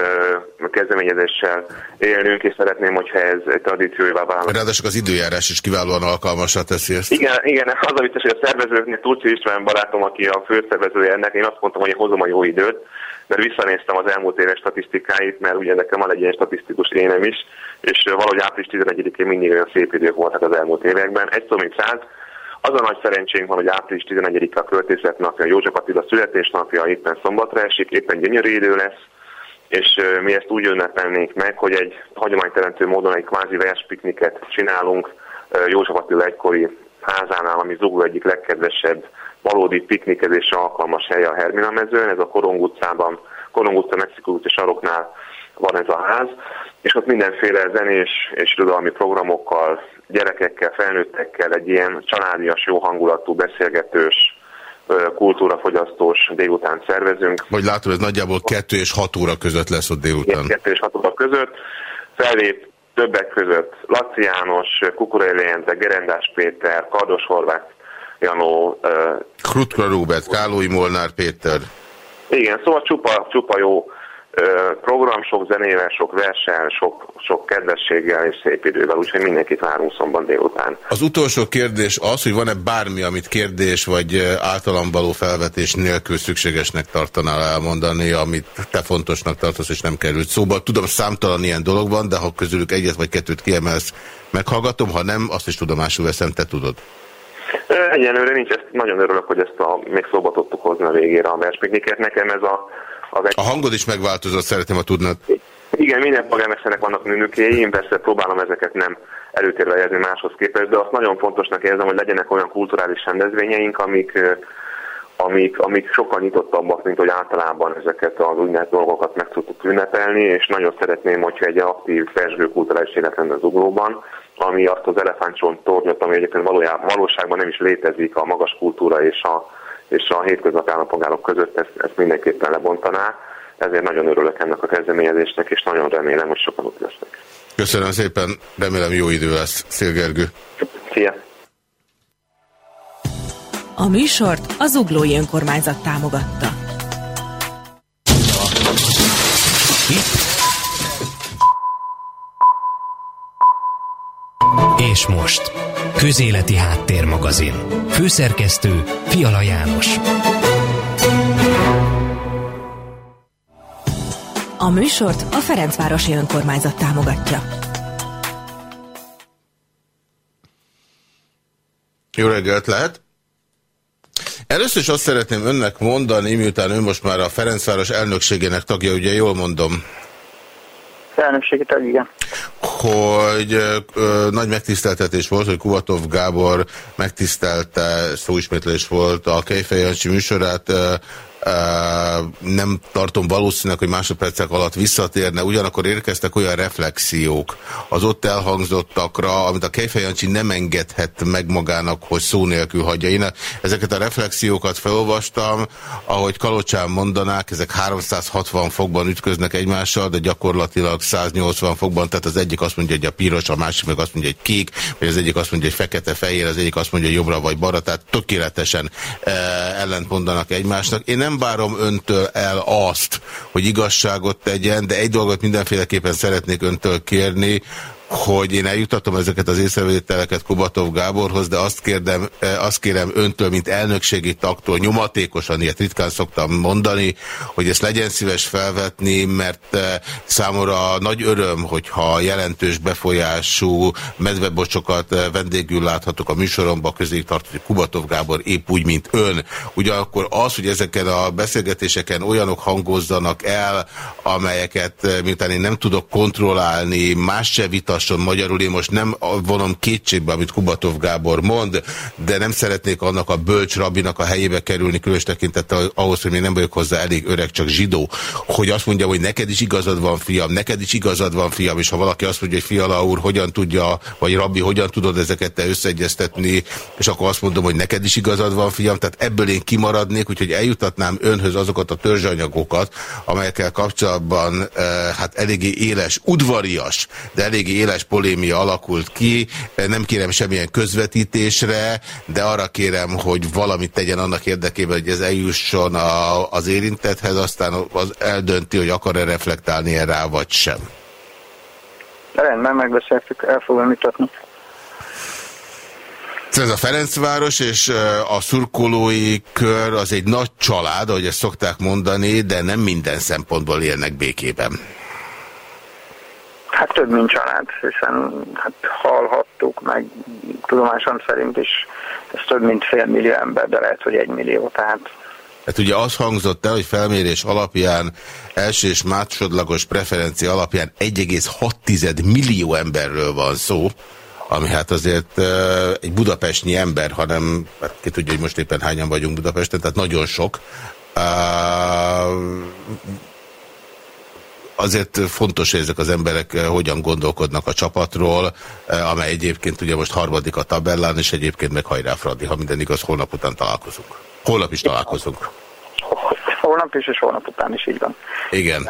kezdeményezéssel élnünk, és szeretném, hogyha ez egy tradícióivá válna. Ráadásul az időjárás is kiválóan alkalmasra teszi ezt. Igen, igen, az a vicces, hogy a szervezőknél Turci István barátom, aki a főszervezője ennek, én azt mondtam, hogy hozom a jó időt, mert visszanéztem az elmúlt éves statisztikáit, mert ugye nekem van egy ilyen statisztikus énem is, és valahogy április 11-én mindig olyan szép idők voltak az elmúlt években. Egy szó, mint száz, az a nagy szerencsénk van, hogy április 11-a a költészet napja, József Attila születésnapja éppen szombatra esik, éppen gyönyörű idő lesz, és mi ezt úgy ünnepelnénk meg, hogy egy hagyományteremtő módon egy kvázi verspikniket csinálunk József Attila egykori házánál, ami Zugló egyik legkedvesebb valódi piknikezésre alkalmas hely a Hermina mezőn, ez a Korong utcában, Korong utca, Mexikó utca saroknál van ez a ház, és ott mindenféle zenés és irodalmi programokkal, gyerekekkel, felnőttekkel egy ilyen családias, jó hangulatú, beszélgetős, kultúrafogyasztós délután szervezünk. Vagy látom, ez nagyjából 2 és 6 óra között lesz ott délután. 2 és 6 óra között. Fellép többek között Laci János, Kukureli Jente, Gerendás Péter, Kardos Horváth Janó. Uh, Krutka Róbert, Kálói Molnár Péter. Igen, szóval csupa, csupa jó program, sok zenével, sok versen, sok, sok kedvességgel és szép idővel, úgyhogy mindenkit várunk szomban délután. Az utolsó kérdés az, hogy van-e bármi, amit kérdés vagy általam való felvetés nélkül szükségesnek tartanál elmondani, amit te fontosnak tartasz, és nem került szóba. Tudom, számtalan ilyen dolog van, de ha közülük egyet vagy kettőt kiemelsz, meghallgatom, ha nem, azt is tudomásul veszem, te tudod. Egyenlőre nincs, ezt nagyon örülök, hogy ezt a, még szóba tudtuk hozni a végére a verspikniket. Nekem ez a az egy... A hangod is megváltozott, szeretném, a tudnod. Igen, minden polgármesternek vannak nőnökéi, én persze próbálom ezeket nem előtérbe jelzni máshoz képest, de azt nagyon fontosnak érzem, hogy legyenek olyan kulturális rendezvényeink, amik, amik, amik sokkal nyitottabbak, mint hogy általában ezeket az úgynevezett dolgokat meg tudtuk ünnepelni, és nagyon szeretném, hogyha egy aktív, felső kulturális élet lenne az uglóban, ami azt az elefántcsont tornyot, ami egyébként valójában, valóságban nem is létezik a magas kultúra és a, és a hétköznapi állampolgárok között, ezt, ezt mindenképpen lebontaná. Ezért nagyon örülök ennek a kezdeményezésnek, és nagyon remélem, hogy sokan ott lesznek. Köszönöm szépen, remélem jó idő lesz. Szél Gergő. Szia! A műsort az Uglói Önkormányzat támogatta. És most, Közéleti Háttérmagazin. Főszerkesztő Fiala János. A műsort a Ferencvárosi Önkormányzat támogatja. Jó reggelt lehet! Először is azt szeretném önnek mondani, miután ő most már a Ferencváros elnökségének tagja, ugye jól mondom? Elnökségi tag, igen. Hogy ö, nagy megtiszteltetés volt, hogy Kuvatov Gábor megtisztelte, szóismétlés volt a Kejfej Jancsi műsorát, ö, nem tartom valószínűleg, hogy másodpercek alatt visszatérne, ugyanakkor érkeztek olyan reflexiók az ott elhangzottakra, amit a Kejfej Jancsi nem engedhet meg magának, hogy szó nélkül hagyja. Én ezeket a reflexiókat felolvastam, ahogy Kalocsán mondanák, ezek 360 fokban ütköznek egymással, de gyakorlatilag 180 fokban, tehát az egyik azt mondja, hogy a piros, a másik meg azt mondja, hogy kék, vagy az egyik azt mondja, hogy fekete-fehér, az egyik azt mondja, hogy jobbra vagy balra, tehát tökéletesen e, ellent mondanak egymásnak. Én nem várom öntől el azt, hogy igazságot tegyen, de egy dolgot mindenféleképpen szeretnék öntől kérni, hogy én eljutatom ezeket az észrevételeket Kubatov Gáborhoz, de azt, kérdem, eh, azt kérem öntől, mint elnökségi taktól, nyomatékosan, ilyet ritkán szoktam mondani, hogy ezt legyen szíves felvetni, mert eh, számomra nagy öröm, hogyha jelentős befolyású medvebocsokat eh, vendégül láthatok a műsoromba, közé tartozik Kubatov Gábor épp úgy, mint ön. Ugyanakkor az, hogy ezeken a beszélgetéseken olyanok hangozzanak el, amelyeket miután én nem tudok kontrollálni, más se vita mutasson magyarul. Én most nem vonom kétségbe, amit Kubatov Gábor mond, de nem szeretnék annak a bölcs rabinak a helyébe kerülni, különös tekintettel ahhoz, hogy még nem vagyok hozzá elég öreg, csak zsidó, hogy azt mondja, hogy neked is igazad van, fiam, neked is igazad van, fiam, és ha valaki azt mondja, hogy fiala úr, hogyan tudja, vagy rabbi, hogyan tudod ezeket te összeegyeztetni, és akkor azt mondom, hogy neked is igazad van, fiam, tehát ebből én kimaradnék, úgyhogy eljutatnám önhöz azokat a törzsanyagokat, amelyekkel kapcsolatban eh, hát eléggé éles, udvarias, de eléggé éles polémia alakult ki, nem kérem semmilyen közvetítésre, de arra kérem, hogy valamit tegyen annak érdekében, hogy ez eljusson a, az érintethez, aztán az eldönti, hogy akar-e reflektálni rá, vagy sem. Rendben, megbeszéltük, el fogom mutatni. Ez a Ferencváros és a szurkolói kör az egy nagy család, ahogy ezt szokták mondani, de nem minden szempontból élnek békében. Hát több, mint család, hiszen hát hallhattuk, meg tudomásom szerint is ez több, mint fél millió ember, de lehet, hogy egy millió, tehát Hát ugye az hangzott el, hogy felmérés alapján, első és másodlagos preferencia alapján 1,6 millió emberről van szó, ami hát azért egy budapestnyi ember, hanem hát ki tudja, hogy most éppen hányan vagyunk Budapesten, tehát nagyon sok azért fontos, hogy ezek az emberek eh, hogyan gondolkodnak a csapatról, eh, amely egyébként ugye most harmadik a tabellán, és egyébként meg hajrá Fradi, ha minden igaz, holnap után találkozunk. Holnap is találkozunk. Holnap is, és holnap után is így van. Igen.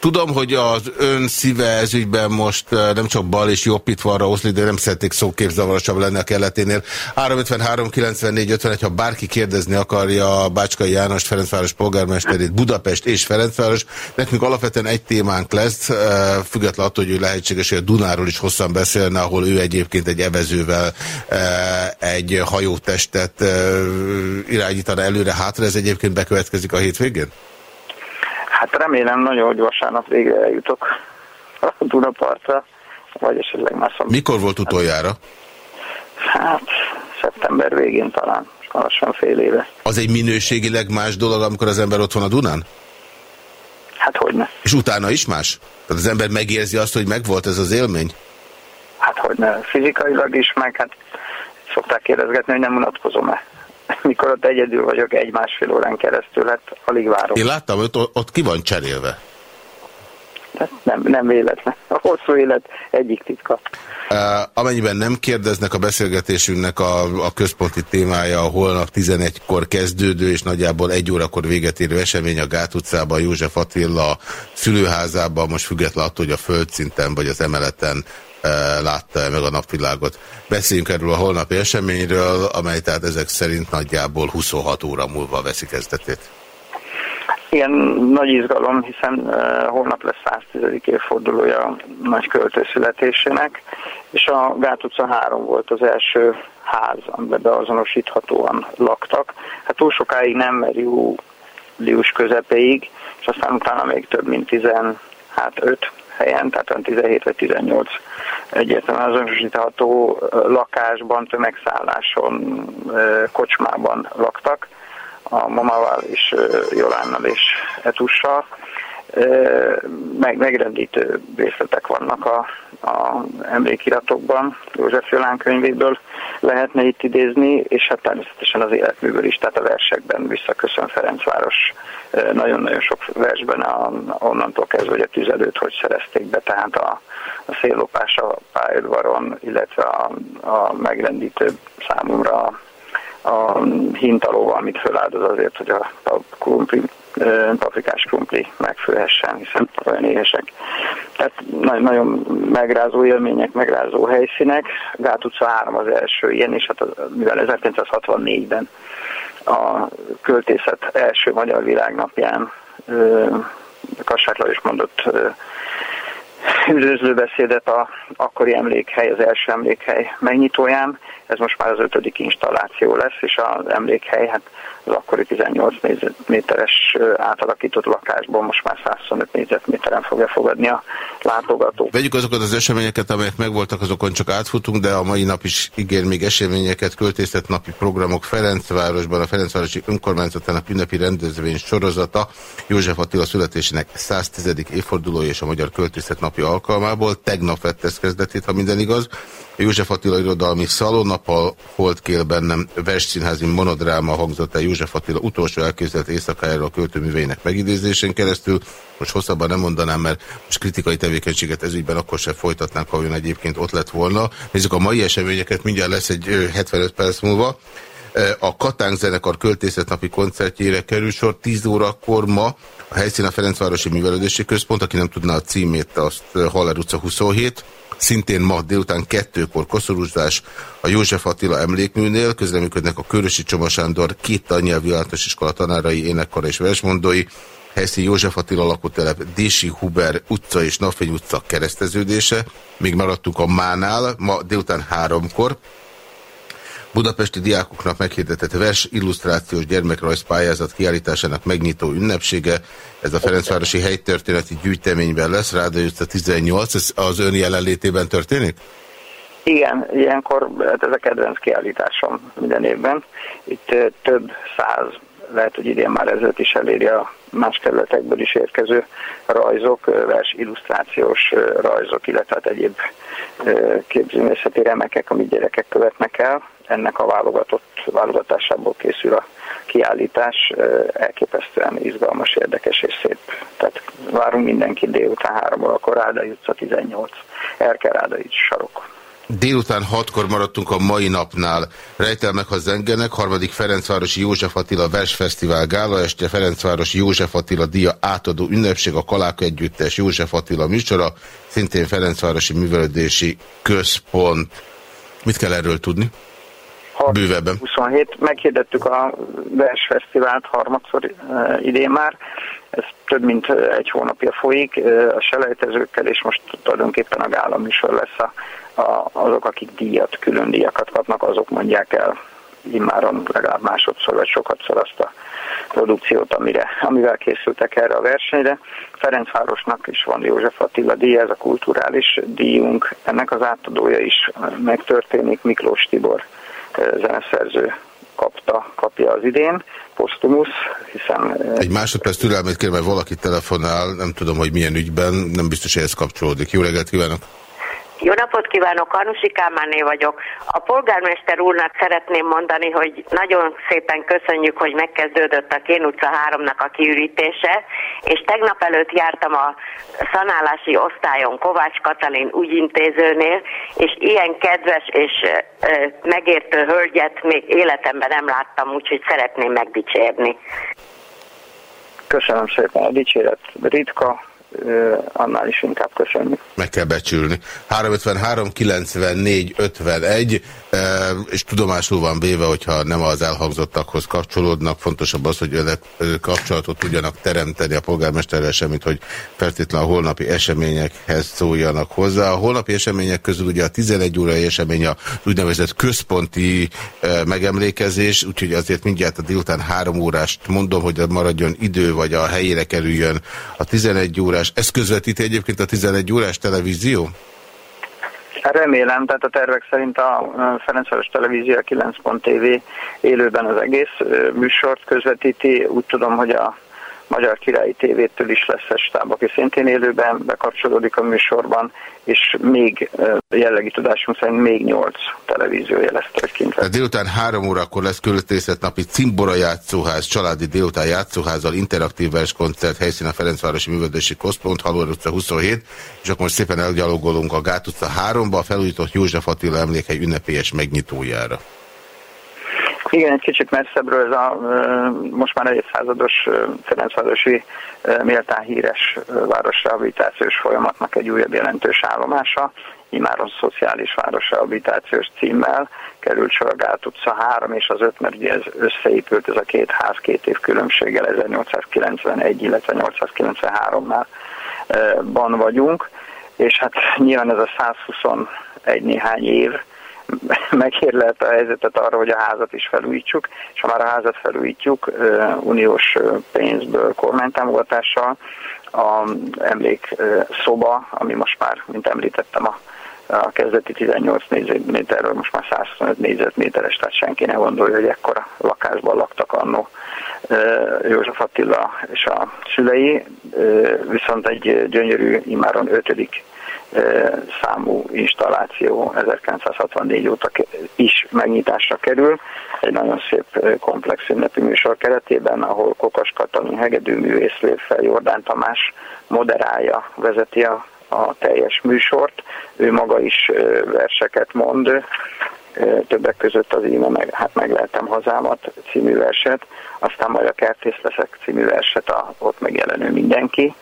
Tudom, hogy az ön szíve ezügyben most nem csak bal és jobb itt van oszlik, de nem szeretnék szóképzavarosabb lenni a kelleténél. 353 94 51, ha bárki kérdezni akarja Bácskai János Ferencváros polgármesterét, Budapest és Ferencváros. Nekünk alapvetően egy témánk lesz, függetlenül attól, hogy ő lehetséges, hogy a Dunáról is hosszan beszélne, ahol ő egyébként egy evezővel egy hajótestet irányítana előre-hátra. Ez egyébként bekövetkezik a hétvégén? Hát remélem nagyon, hogy vasárnap végre eljutok a Dunapartra, vagy esetleg már szombat. Mikor volt utoljára? Hát szeptember végén talán, lassan fél éve. Az egy minőségileg más dolog, amikor az ember ott van a Dunán? Hát hogy ne. És utána is más? Tehát az ember megérzi azt, hogy megvolt ez az élmény? Hát hogy ne. Fizikailag is, meg hát szokták kérdezgetni, hogy nem unatkozom-e. Mikor ott egyedül vagyok egy-másfél órán keresztül, hát alig várom. Én láttam, hogy ott, ott ki van cserélve. Nem, nem véletlen. A hosszú élet egyik titka. Uh, amennyiben nem kérdeznek a beszélgetésünknek a, a központi témája a holnap 11-kor kezdődő és nagyjából egy órakor véget érő esemény a Gát utcában, József Attila szülőházában, most független attól, hogy a földszinten vagy az emeleten látta -e meg a napvilágot. Beszéljünk erről a holnapi eseményről, amely tehát ezek szerint nagyjából 26 óra múlva veszi kezdetét. Ilyen nagy izgalom, hiszen uh, holnap lesz 110. évfordulója a nagy költő születésének, és a Gát utca 3 volt az első ház, amiben beazonosíthatóan laktak. Hát túl sokáig nem, mert július közepéig, és aztán utána még több mint 15 helyen, tehát olyan 17 vagy 18 egyértelműen azonosítható lakásban, tömegszálláson, kocsmában laktak a mamával és Jolánnal és Etussal. Meg, megrendítő részletek vannak a, a emlékiratokban, József Jolán könyvéből lehetne itt idézni, és hát természetesen az életműből is, tehát a versekben visszaköszön Ferencváros nagyon-nagyon sok versben, a, onnantól kezdve, hogy a tüzelőt hogy szerezték be, tehát a, a széllopás a pályaudvaron, illetve a, a megrendítő számomra a hintalóval, amit föláldoz azért, hogy a krumpli, paprikás krumpli megfőhessen, hiszen olyan éhesek. Tehát nagyon, nagyon megrázó élmények, megrázó helyszínek. Gát utca 3 az első ilyen, és hát az, mivel 1964-ben a költészet első magyar világnapján Kassák Lajos mondott üdvözlőbeszédet a akkori emlékhely, az első emlékhely megnyitóján. Ez most már az ötödik installáció lesz, és az emlékhely, hát az akkori 18 négyzetméteres átalakított lakásból most már 125 négyzetméteren fogja fogadni a látogató. Vegyük azokat az eseményeket, amelyek megvoltak, azokon csak átfutunk, de a mai nap is ígér még eseményeket, költészet napi programok Ferencvárosban, a Ferencvárosi Önkormányzatának ünnepi rendezvény sorozata József Attila születésének 110. évfordulója és a Magyar Költészet napi alkalmából. Tegnap vett ez kezdetét, ha minden igaz. József Attila irodalmi szalonnapal Holdkél bennem versszínházi monodráma hangzott el József Attila utolsó elképzelt éjszakájáról költőműveinek megidézésén keresztül. Most hosszabban nem mondanám, mert most kritikai tevékenységet ezügyben akkor sem folytatnánk, ha ön egyébként ott lett volna. Nézzük a mai eseményeket, mindjárt lesz egy 75 perc múlva. A Katánk zenekar költészetnapi koncertjére kerül sor 10 órakor ma. A helyszín a Ferencvárosi Művelődési Központ, aki nem tudná a címét, azt Haller utca 27. Szintén ma délután kettőkor koszorúzás a József Attila emlékműnél, közleműködnek a Körösi Csoma Sándor két tannyelvi általános iskola tanárai, énekkar és versmondói, helyszín József Attila lakótelep Dési Huber utca és Napfény utca kereszteződése. Még maradtunk a Mánál, ma délután háromkor. Budapesti diákoknak meghirdetett vers illusztrációs gyermekrajz pályázat kiállításának megnyitó ünnepsége. Ez a Ferencvárosi helytörténeti gyűjteményben lesz, utca 18. Ez az ön jelenlétében történik? Igen, ilyenkor hát ez a kedvenc kiállításom minden évben. Itt több száz, lehet, hogy idén már ezért is eléri a más területekből is érkező rajzok, vers illusztrációs rajzok, illetve hát egyéb képzőművészeti remekek, amit gyerekek követnek el. Ennek a válogatott válogatásából készül a kiállítás, elképesztően izgalmas, érdekes és szép. Tehát várunk mindenki délután 3 órakor, Ráda utca 18, Erkel Ráda sarok. Délután hatkor maradtunk a mai napnál. Rejtelmek, ha zengenek, harmadik Ferencvárosi József Attila Versfesztivál gála este, Ferencvárosi József Attila dia átadó ünnepség, a Kalák Együttes József Attila műsora, szintén Ferencvárosi Művelődési Központ. Mit kell erről tudni? Bővebben. 27. Meghirdettük a Versfesztivált harmadszor idén már. Ez több mint egy hónapja folyik a selejtezőkkel, és most tulajdonképpen a gála műsor lesz a a, azok, akik díjat, külön díjakat kapnak, azok mondják el immáron legalább másodszor vagy sokatszor azt a produkciót, amire, amivel készültek erre a versenyre. Ferencvárosnak is van József Attila díj, ez a kulturális díjunk. Ennek az átadója is megtörténik, Miklós Tibor zeneszerző kapta, kapja az idén, posztumusz, hiszen... Egy másodperc türelmét kérem, mert valaki telefonál, nem tudom, hogy milyen ügyben, nem biztos, hogy ez kapcsolódik. Jó reggelt kívánok! Jó napot kívánok, Anusi Kálmáné vagyok. A polgármester úrnak szeretném mondani, hogy nagyon szépen köszönjük, hogy megkezdődött a Kén utca 3-nak a kiürítése, és tegnap előtt jártam a szanálási osztályon Kovács Katalin ügyintézőnél, és ilyen kedves és megértő hölgyet még életemben nem láttam, úgyhogy szeretném megdicsérni. Köszönöm szépen, a dicséret ritka, annál is inkább köszönjük. Meg kell becsülni. 353 94 51, és tudomásul van véve, hogyha nem az elhangzottakhoz kapcsolódnak, fontosabb az, hogy önök kapcsolatot tudjanak teremteni a polgármesterrel semmit, hogy feltétlenül a holnapi eseményekhez szóljanak hozzá. A holnapi események közül ugye a 11 órai esemény a úgynevezett központi megemlékezés, úgyhogy azért mindjárt a délután három órást mondom, hogy maradjon idő, vagy a helyére kerüljön a 11 órás órás. Ez közvetíti egyébként a 11 órás televízió? Remélem, tehát a tervek szerint a Ferencváros Televízió a 9.tv élőben az egész műsort közvetíti. Úgy tudom, hogy a Magyar Királyi Tévétől is lesz egy stáb, aki szintén élőben bekapcsolódik a műsorban, és még jellegi tudásunk szerint még nyolc televízió jelezte, hogy kint lesz. Délután három órakor lesz napi Cimbora játszóház, családi délután játszóházzal, interaktív verskoncert, helyszín a Ferencvárosi Művöldési Központ, Halóer utca 27, és akkor most szépen elgyalogolunk a Gát utca 3-ba, a felújított József Attila emlékhely ünnepélyes megnyitójára. Igen, egy kicsit messzebbről ez a most már egy százados Ferencvárosi méltán híres városrehabilitációs folyamatnak egy újabb jelentős állomása, imáron szociális városrehabilitációs címmel került sor a Gát utca 3 és az 5, mert ugye ez összeépült, ez a két ház két év különbséggel 1891, illetve 893-nál ban vagyunk, és hát nyilván ez a 121 néhány év, megérlelt a helyzetet arra, hogy a házat is felújítsuk, és ha már a házat felújítjuk uniós pénzből, kormánytámogatással, a emlék szoba, ami most már, mint említettem, a a kezdeti 18 négyzetméterről most már 125 négyzetméteres, tehát senki ne gondolja, hogy ekkora lakásban laktak annó József Attila és a szülei, viszont egy gyönyörű, imáron ötödik számú installáció 1964 óta is megnyitásra kerül. Egy nagyon szép komplex ünnepi műsor keretében, ahol Kokas Katalin hegedűművész lép fel, Jordán Tamás moderálja, vezeti a, a teljes műsort. Ő maga is verseket mond, többek között az íme meg, hát meglehetem hazámat című verset, aztán majd a kertész leszek című verset a ott megjelenő mindenki,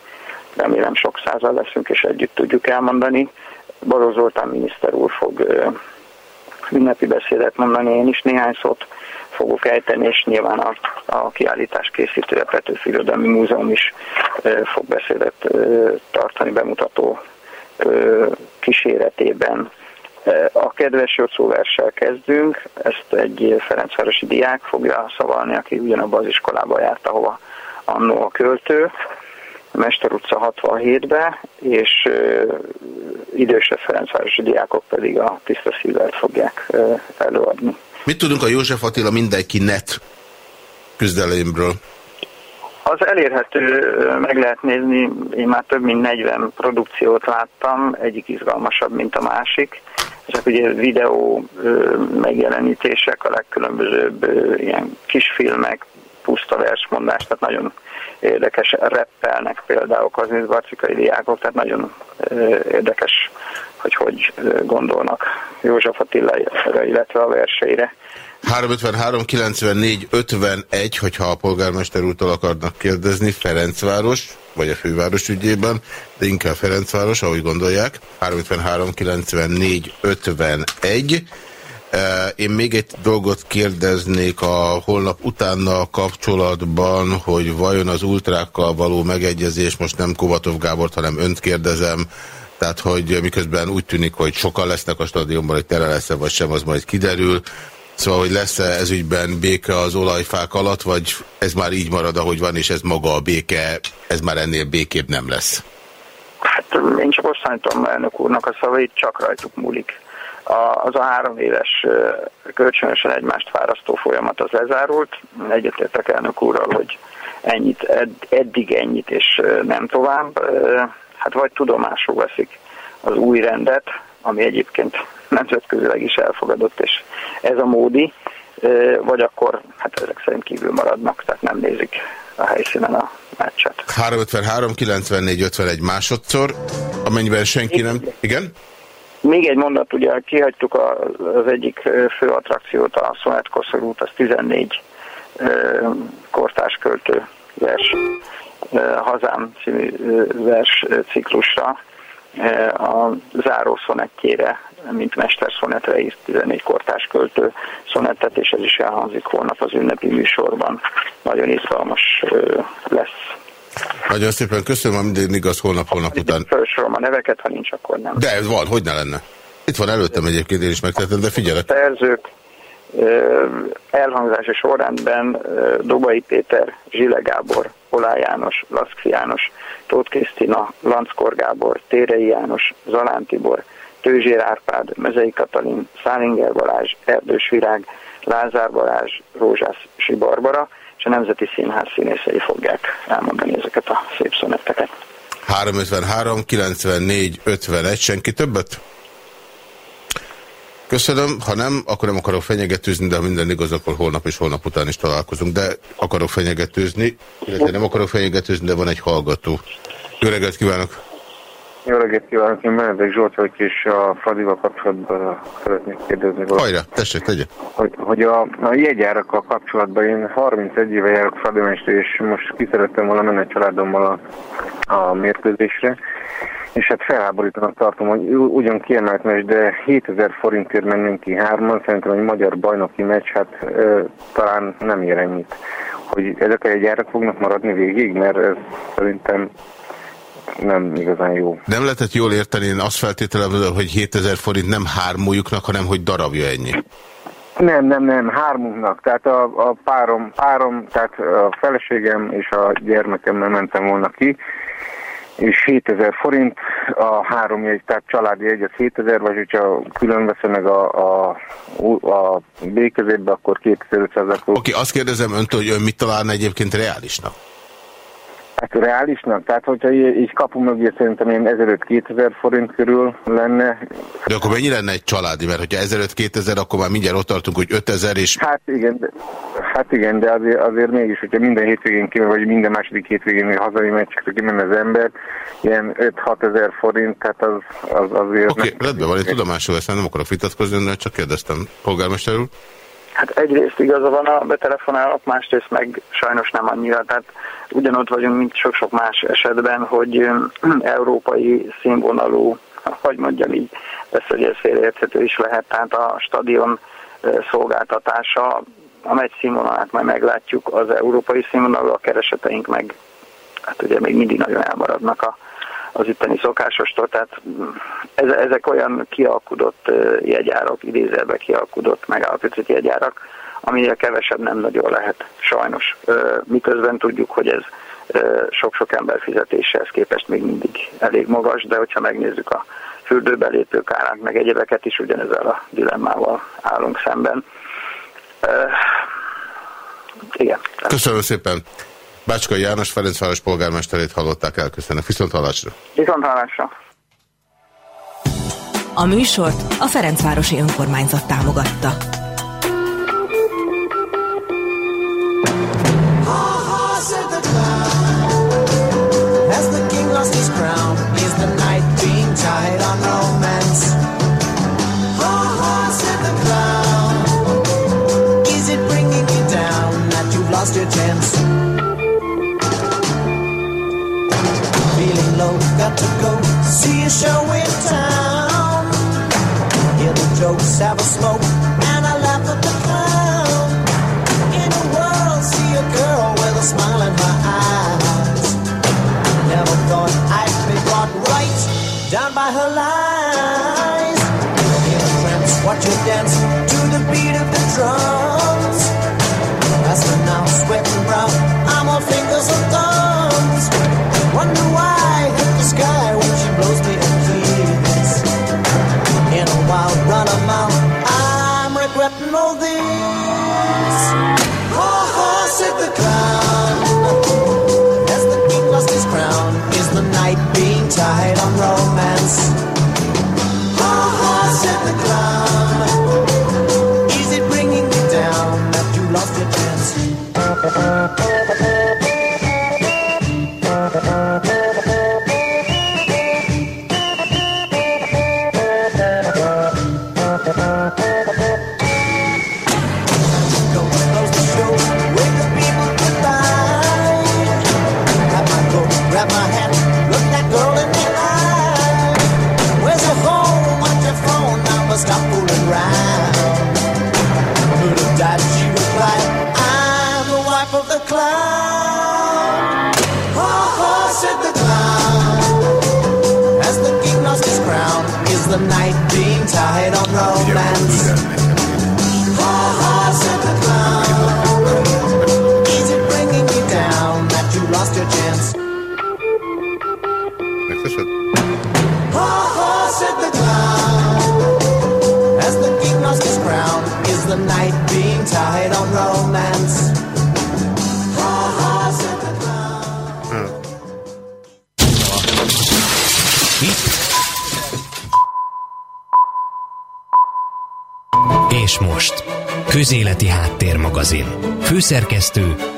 remélem sok százal leszünk, és együtt tudjuk elmondani. Baró Zoltán miniszter úr fog ünnepi beszédet mondani, én is néhány szót fogok ejteni, és nyilván a, a kiállítás készítője Petőfi Irodalmi Múzeum is fog beszédet tartani bemutató e, kíséretében. A kedves jocóverssel kezdünk, ezt egy Ferencvárosi diák fogja szavalni, aki ugyanabban az iskolába járt, ahova annó a költő. Mester utca 67-be, és uh, idősebb Ferencvárosi diákok pedig a tiszta szívelt fogják előadni. Mit tudunk a József Attila mindenki net küzdelemről? Az elérhető, meg lehet nézni, én már több mint 40 produkciót láttam, egyik izgalmasabb, mint a másik. Ezek ugye videó megjelenítések, a legkülönbözőbb ilyen kisfilmek, puszta versmondás, tehát nagyon érdekes reppelnek például az barcikai diákok, tehát nagyon érdekes, hogy hogy gondolnak József Attila, illetve a verseire. 353 94 51, hogyha a polgármester úrtól akarnak kérdezni, Ferencváros, vagy a főváros ügyében, de inkább Ferencváros, ahogy gondolják. 353 94 51. Én még egy dolgot kérdeznék a holnap utána kapcsolatban, hogy vajon az ultrákkal való megegyezés, most nem Kovatov Gábort, hanem önt kérdezem, tehát hogy miközben úgy tűnik, hogy sokan lesznek a stadionban, hogy tele lesz-e vagy sem, az majd kiderül. Szóval, hogy lesz-e ezügyben béke az olajfák alatt, vagy ez már így marad, ahogy van, és ez maga a béke, ez már ennél békébb nem lesz? Hát én csak azt elnök úrnak a szavait, csak rajtuk múlik az a három éves kölcsönösen egymást fárasztó folyamat az lezárult. Egyetértek elnök úrral, hogy ennyit, ed, eddig ennyit, és nem tovább. Hát vagy tudomásul veszik az új rendet, ami egyébként nemzetközileg is elfogadott, és ez a módi, vagy akkor hát ezek szerint kívül maradnak, tehát nem nézik a helyszínen a meccset. 353 94 51 másodszor, amennyiben senki nem... Igen? Még egy mondat, ugye kihagytuk az egyik fő attrakciót, a Szonet Koszorút, az 14 kortás költő vers, Hazám című vers ciklusra, a záró szonettjére, mint mesterszonetre írt 14 kortás költő szonettet, és ez is elhangzik holnap az ünnepi műsorban. Nagyon izgalmas lesz. Nagyon szépen köszönöm, ha minden igaz holnap, holnap után. Felsorom a neveket, ha nincs, akkor nem. De ez van, hogy ne lenne? Itt van előttem egyébként, én is megtettem, de figyelek. Szerzők, elhangzási sorrendben Dobai Péter, Zsile Gábor, Olá János, Laszkfi János, Tóth Krisztina, Lanckor Gábor, Térei János, Zalán Tibor, Tőzsér Árpád, Mezei Katalin, Szálinger Balázs, Erdős Virág, Lázár Balázs, Rózsás Barbara, és a Nemzeti Színház színészei fogják elmondani ezeket a szép szonetteket. 353, 94, 51, senki többet? Köszönöm, ha nem, akkor nem akarok fenyegetőzni, de ha minden igaz, akkor holnap és holnap után is találkozunk. De akarok fenyegetőzni, illetve nem akarok fenyegetőzni, de van egy hallgató. Jó reggelt kívánok! Jó reggelt kívánok, én Menedek Zsolt vagyok, és a Fradival kapcsolatban szeretnék kérdezni. Hajrá, tessék, tegye. Hogy, hogy a, a jegyárakkal kapcsolatban én 31 éve járok Fradimester, és most ki szerettem volna menni a családommal a, a mérkőzésre, és hát felháborítanak tartom, hogy ugyan kiemelt meccs, de 7000 forintért mennénk ki hárman, szerintem egy magyar bajnoki meccs, hát ö, talán nem ér ennyit. Hogy ezek a jegyárak fognak maradni végig, mert ez szerintem nem igazán jó. Nem lehetett jól érteni, én azt feltételezem, hogy 7000 forint nem hármújuknak, hanem hogy darabja ennyi. Nem, nem, nem, hármunknak. Tehát a, a párom, párom, tehát a feleségem és a gyermekemmel mentem volna ki, és 7000 forint, a három jegy, tehát családi jegy az 7000, vagy hogyha külön veszem meg a, a, a B akkor 2500 Oké, okay, azt kérdezem öntől, hogy ön mit találna egyébként reálisnak? Hát reálisnak? Tehát, hogyha így kapu mögé szerintem én 1500-2000 forint körül lenne. De akkor mennyi lenne egy családi? Mert hogyha 1500-2000, akkor már mindjárt ott tartunk, hogy 5000 és... Hát igen, de, hát igen, de azért, azért mégis, hogyha minden hétvégén kimegy, vagy minden második hétvégén hazai meccsekre kimenni az ember, ilyen 5-6 ezer forint, tehát az, az azért... Oké, okay, rendben van, én tudomásul ezt nem akarok vitatkozni, de csak kérdeztem, polgármester úr. Hát egyrészt igaza van a betelefonálok, másrészt meg sajnos nem annyira. Tehát ugyanott vagyunk, mint sok-sok más esetben, hogy (clears throat) európai színvonalú, hogy mondjam így, lesz, hogy ez félreérthető is lehet, tehát a stadion szolgáltatása, a megy színvonalát majd meglátjuk, az európai színvonalú, a kereseteink meg hát ugye még mindig nagyon elmaradnak a, az itteni szokásostól, tehát ezek olyan kialkudott jegyárak, idézelbe kialkudott megállapított jegyárak, aminél kevesebb nem nagyon lehet, sajnos. Miközben tudjuk, hogy ez sok-sok ember fizetéséhez képest még mindig elég magas, de hogyha megnézzük a fürdőbelépők árát, meg egyébeket is ugyanezzel a dilemmával állunk szemben. Igen. Köszönöm szépen. Bácskai János Ferencváros polgármesterét hallották el. Köszönöm. Viszont hallásra. Viszont hallásra. A műsort a Ferencvárosi Önkormányzat támogatta. lost got to go see a show in town. Hear the jokes, have a smoke, Főszerkesztő.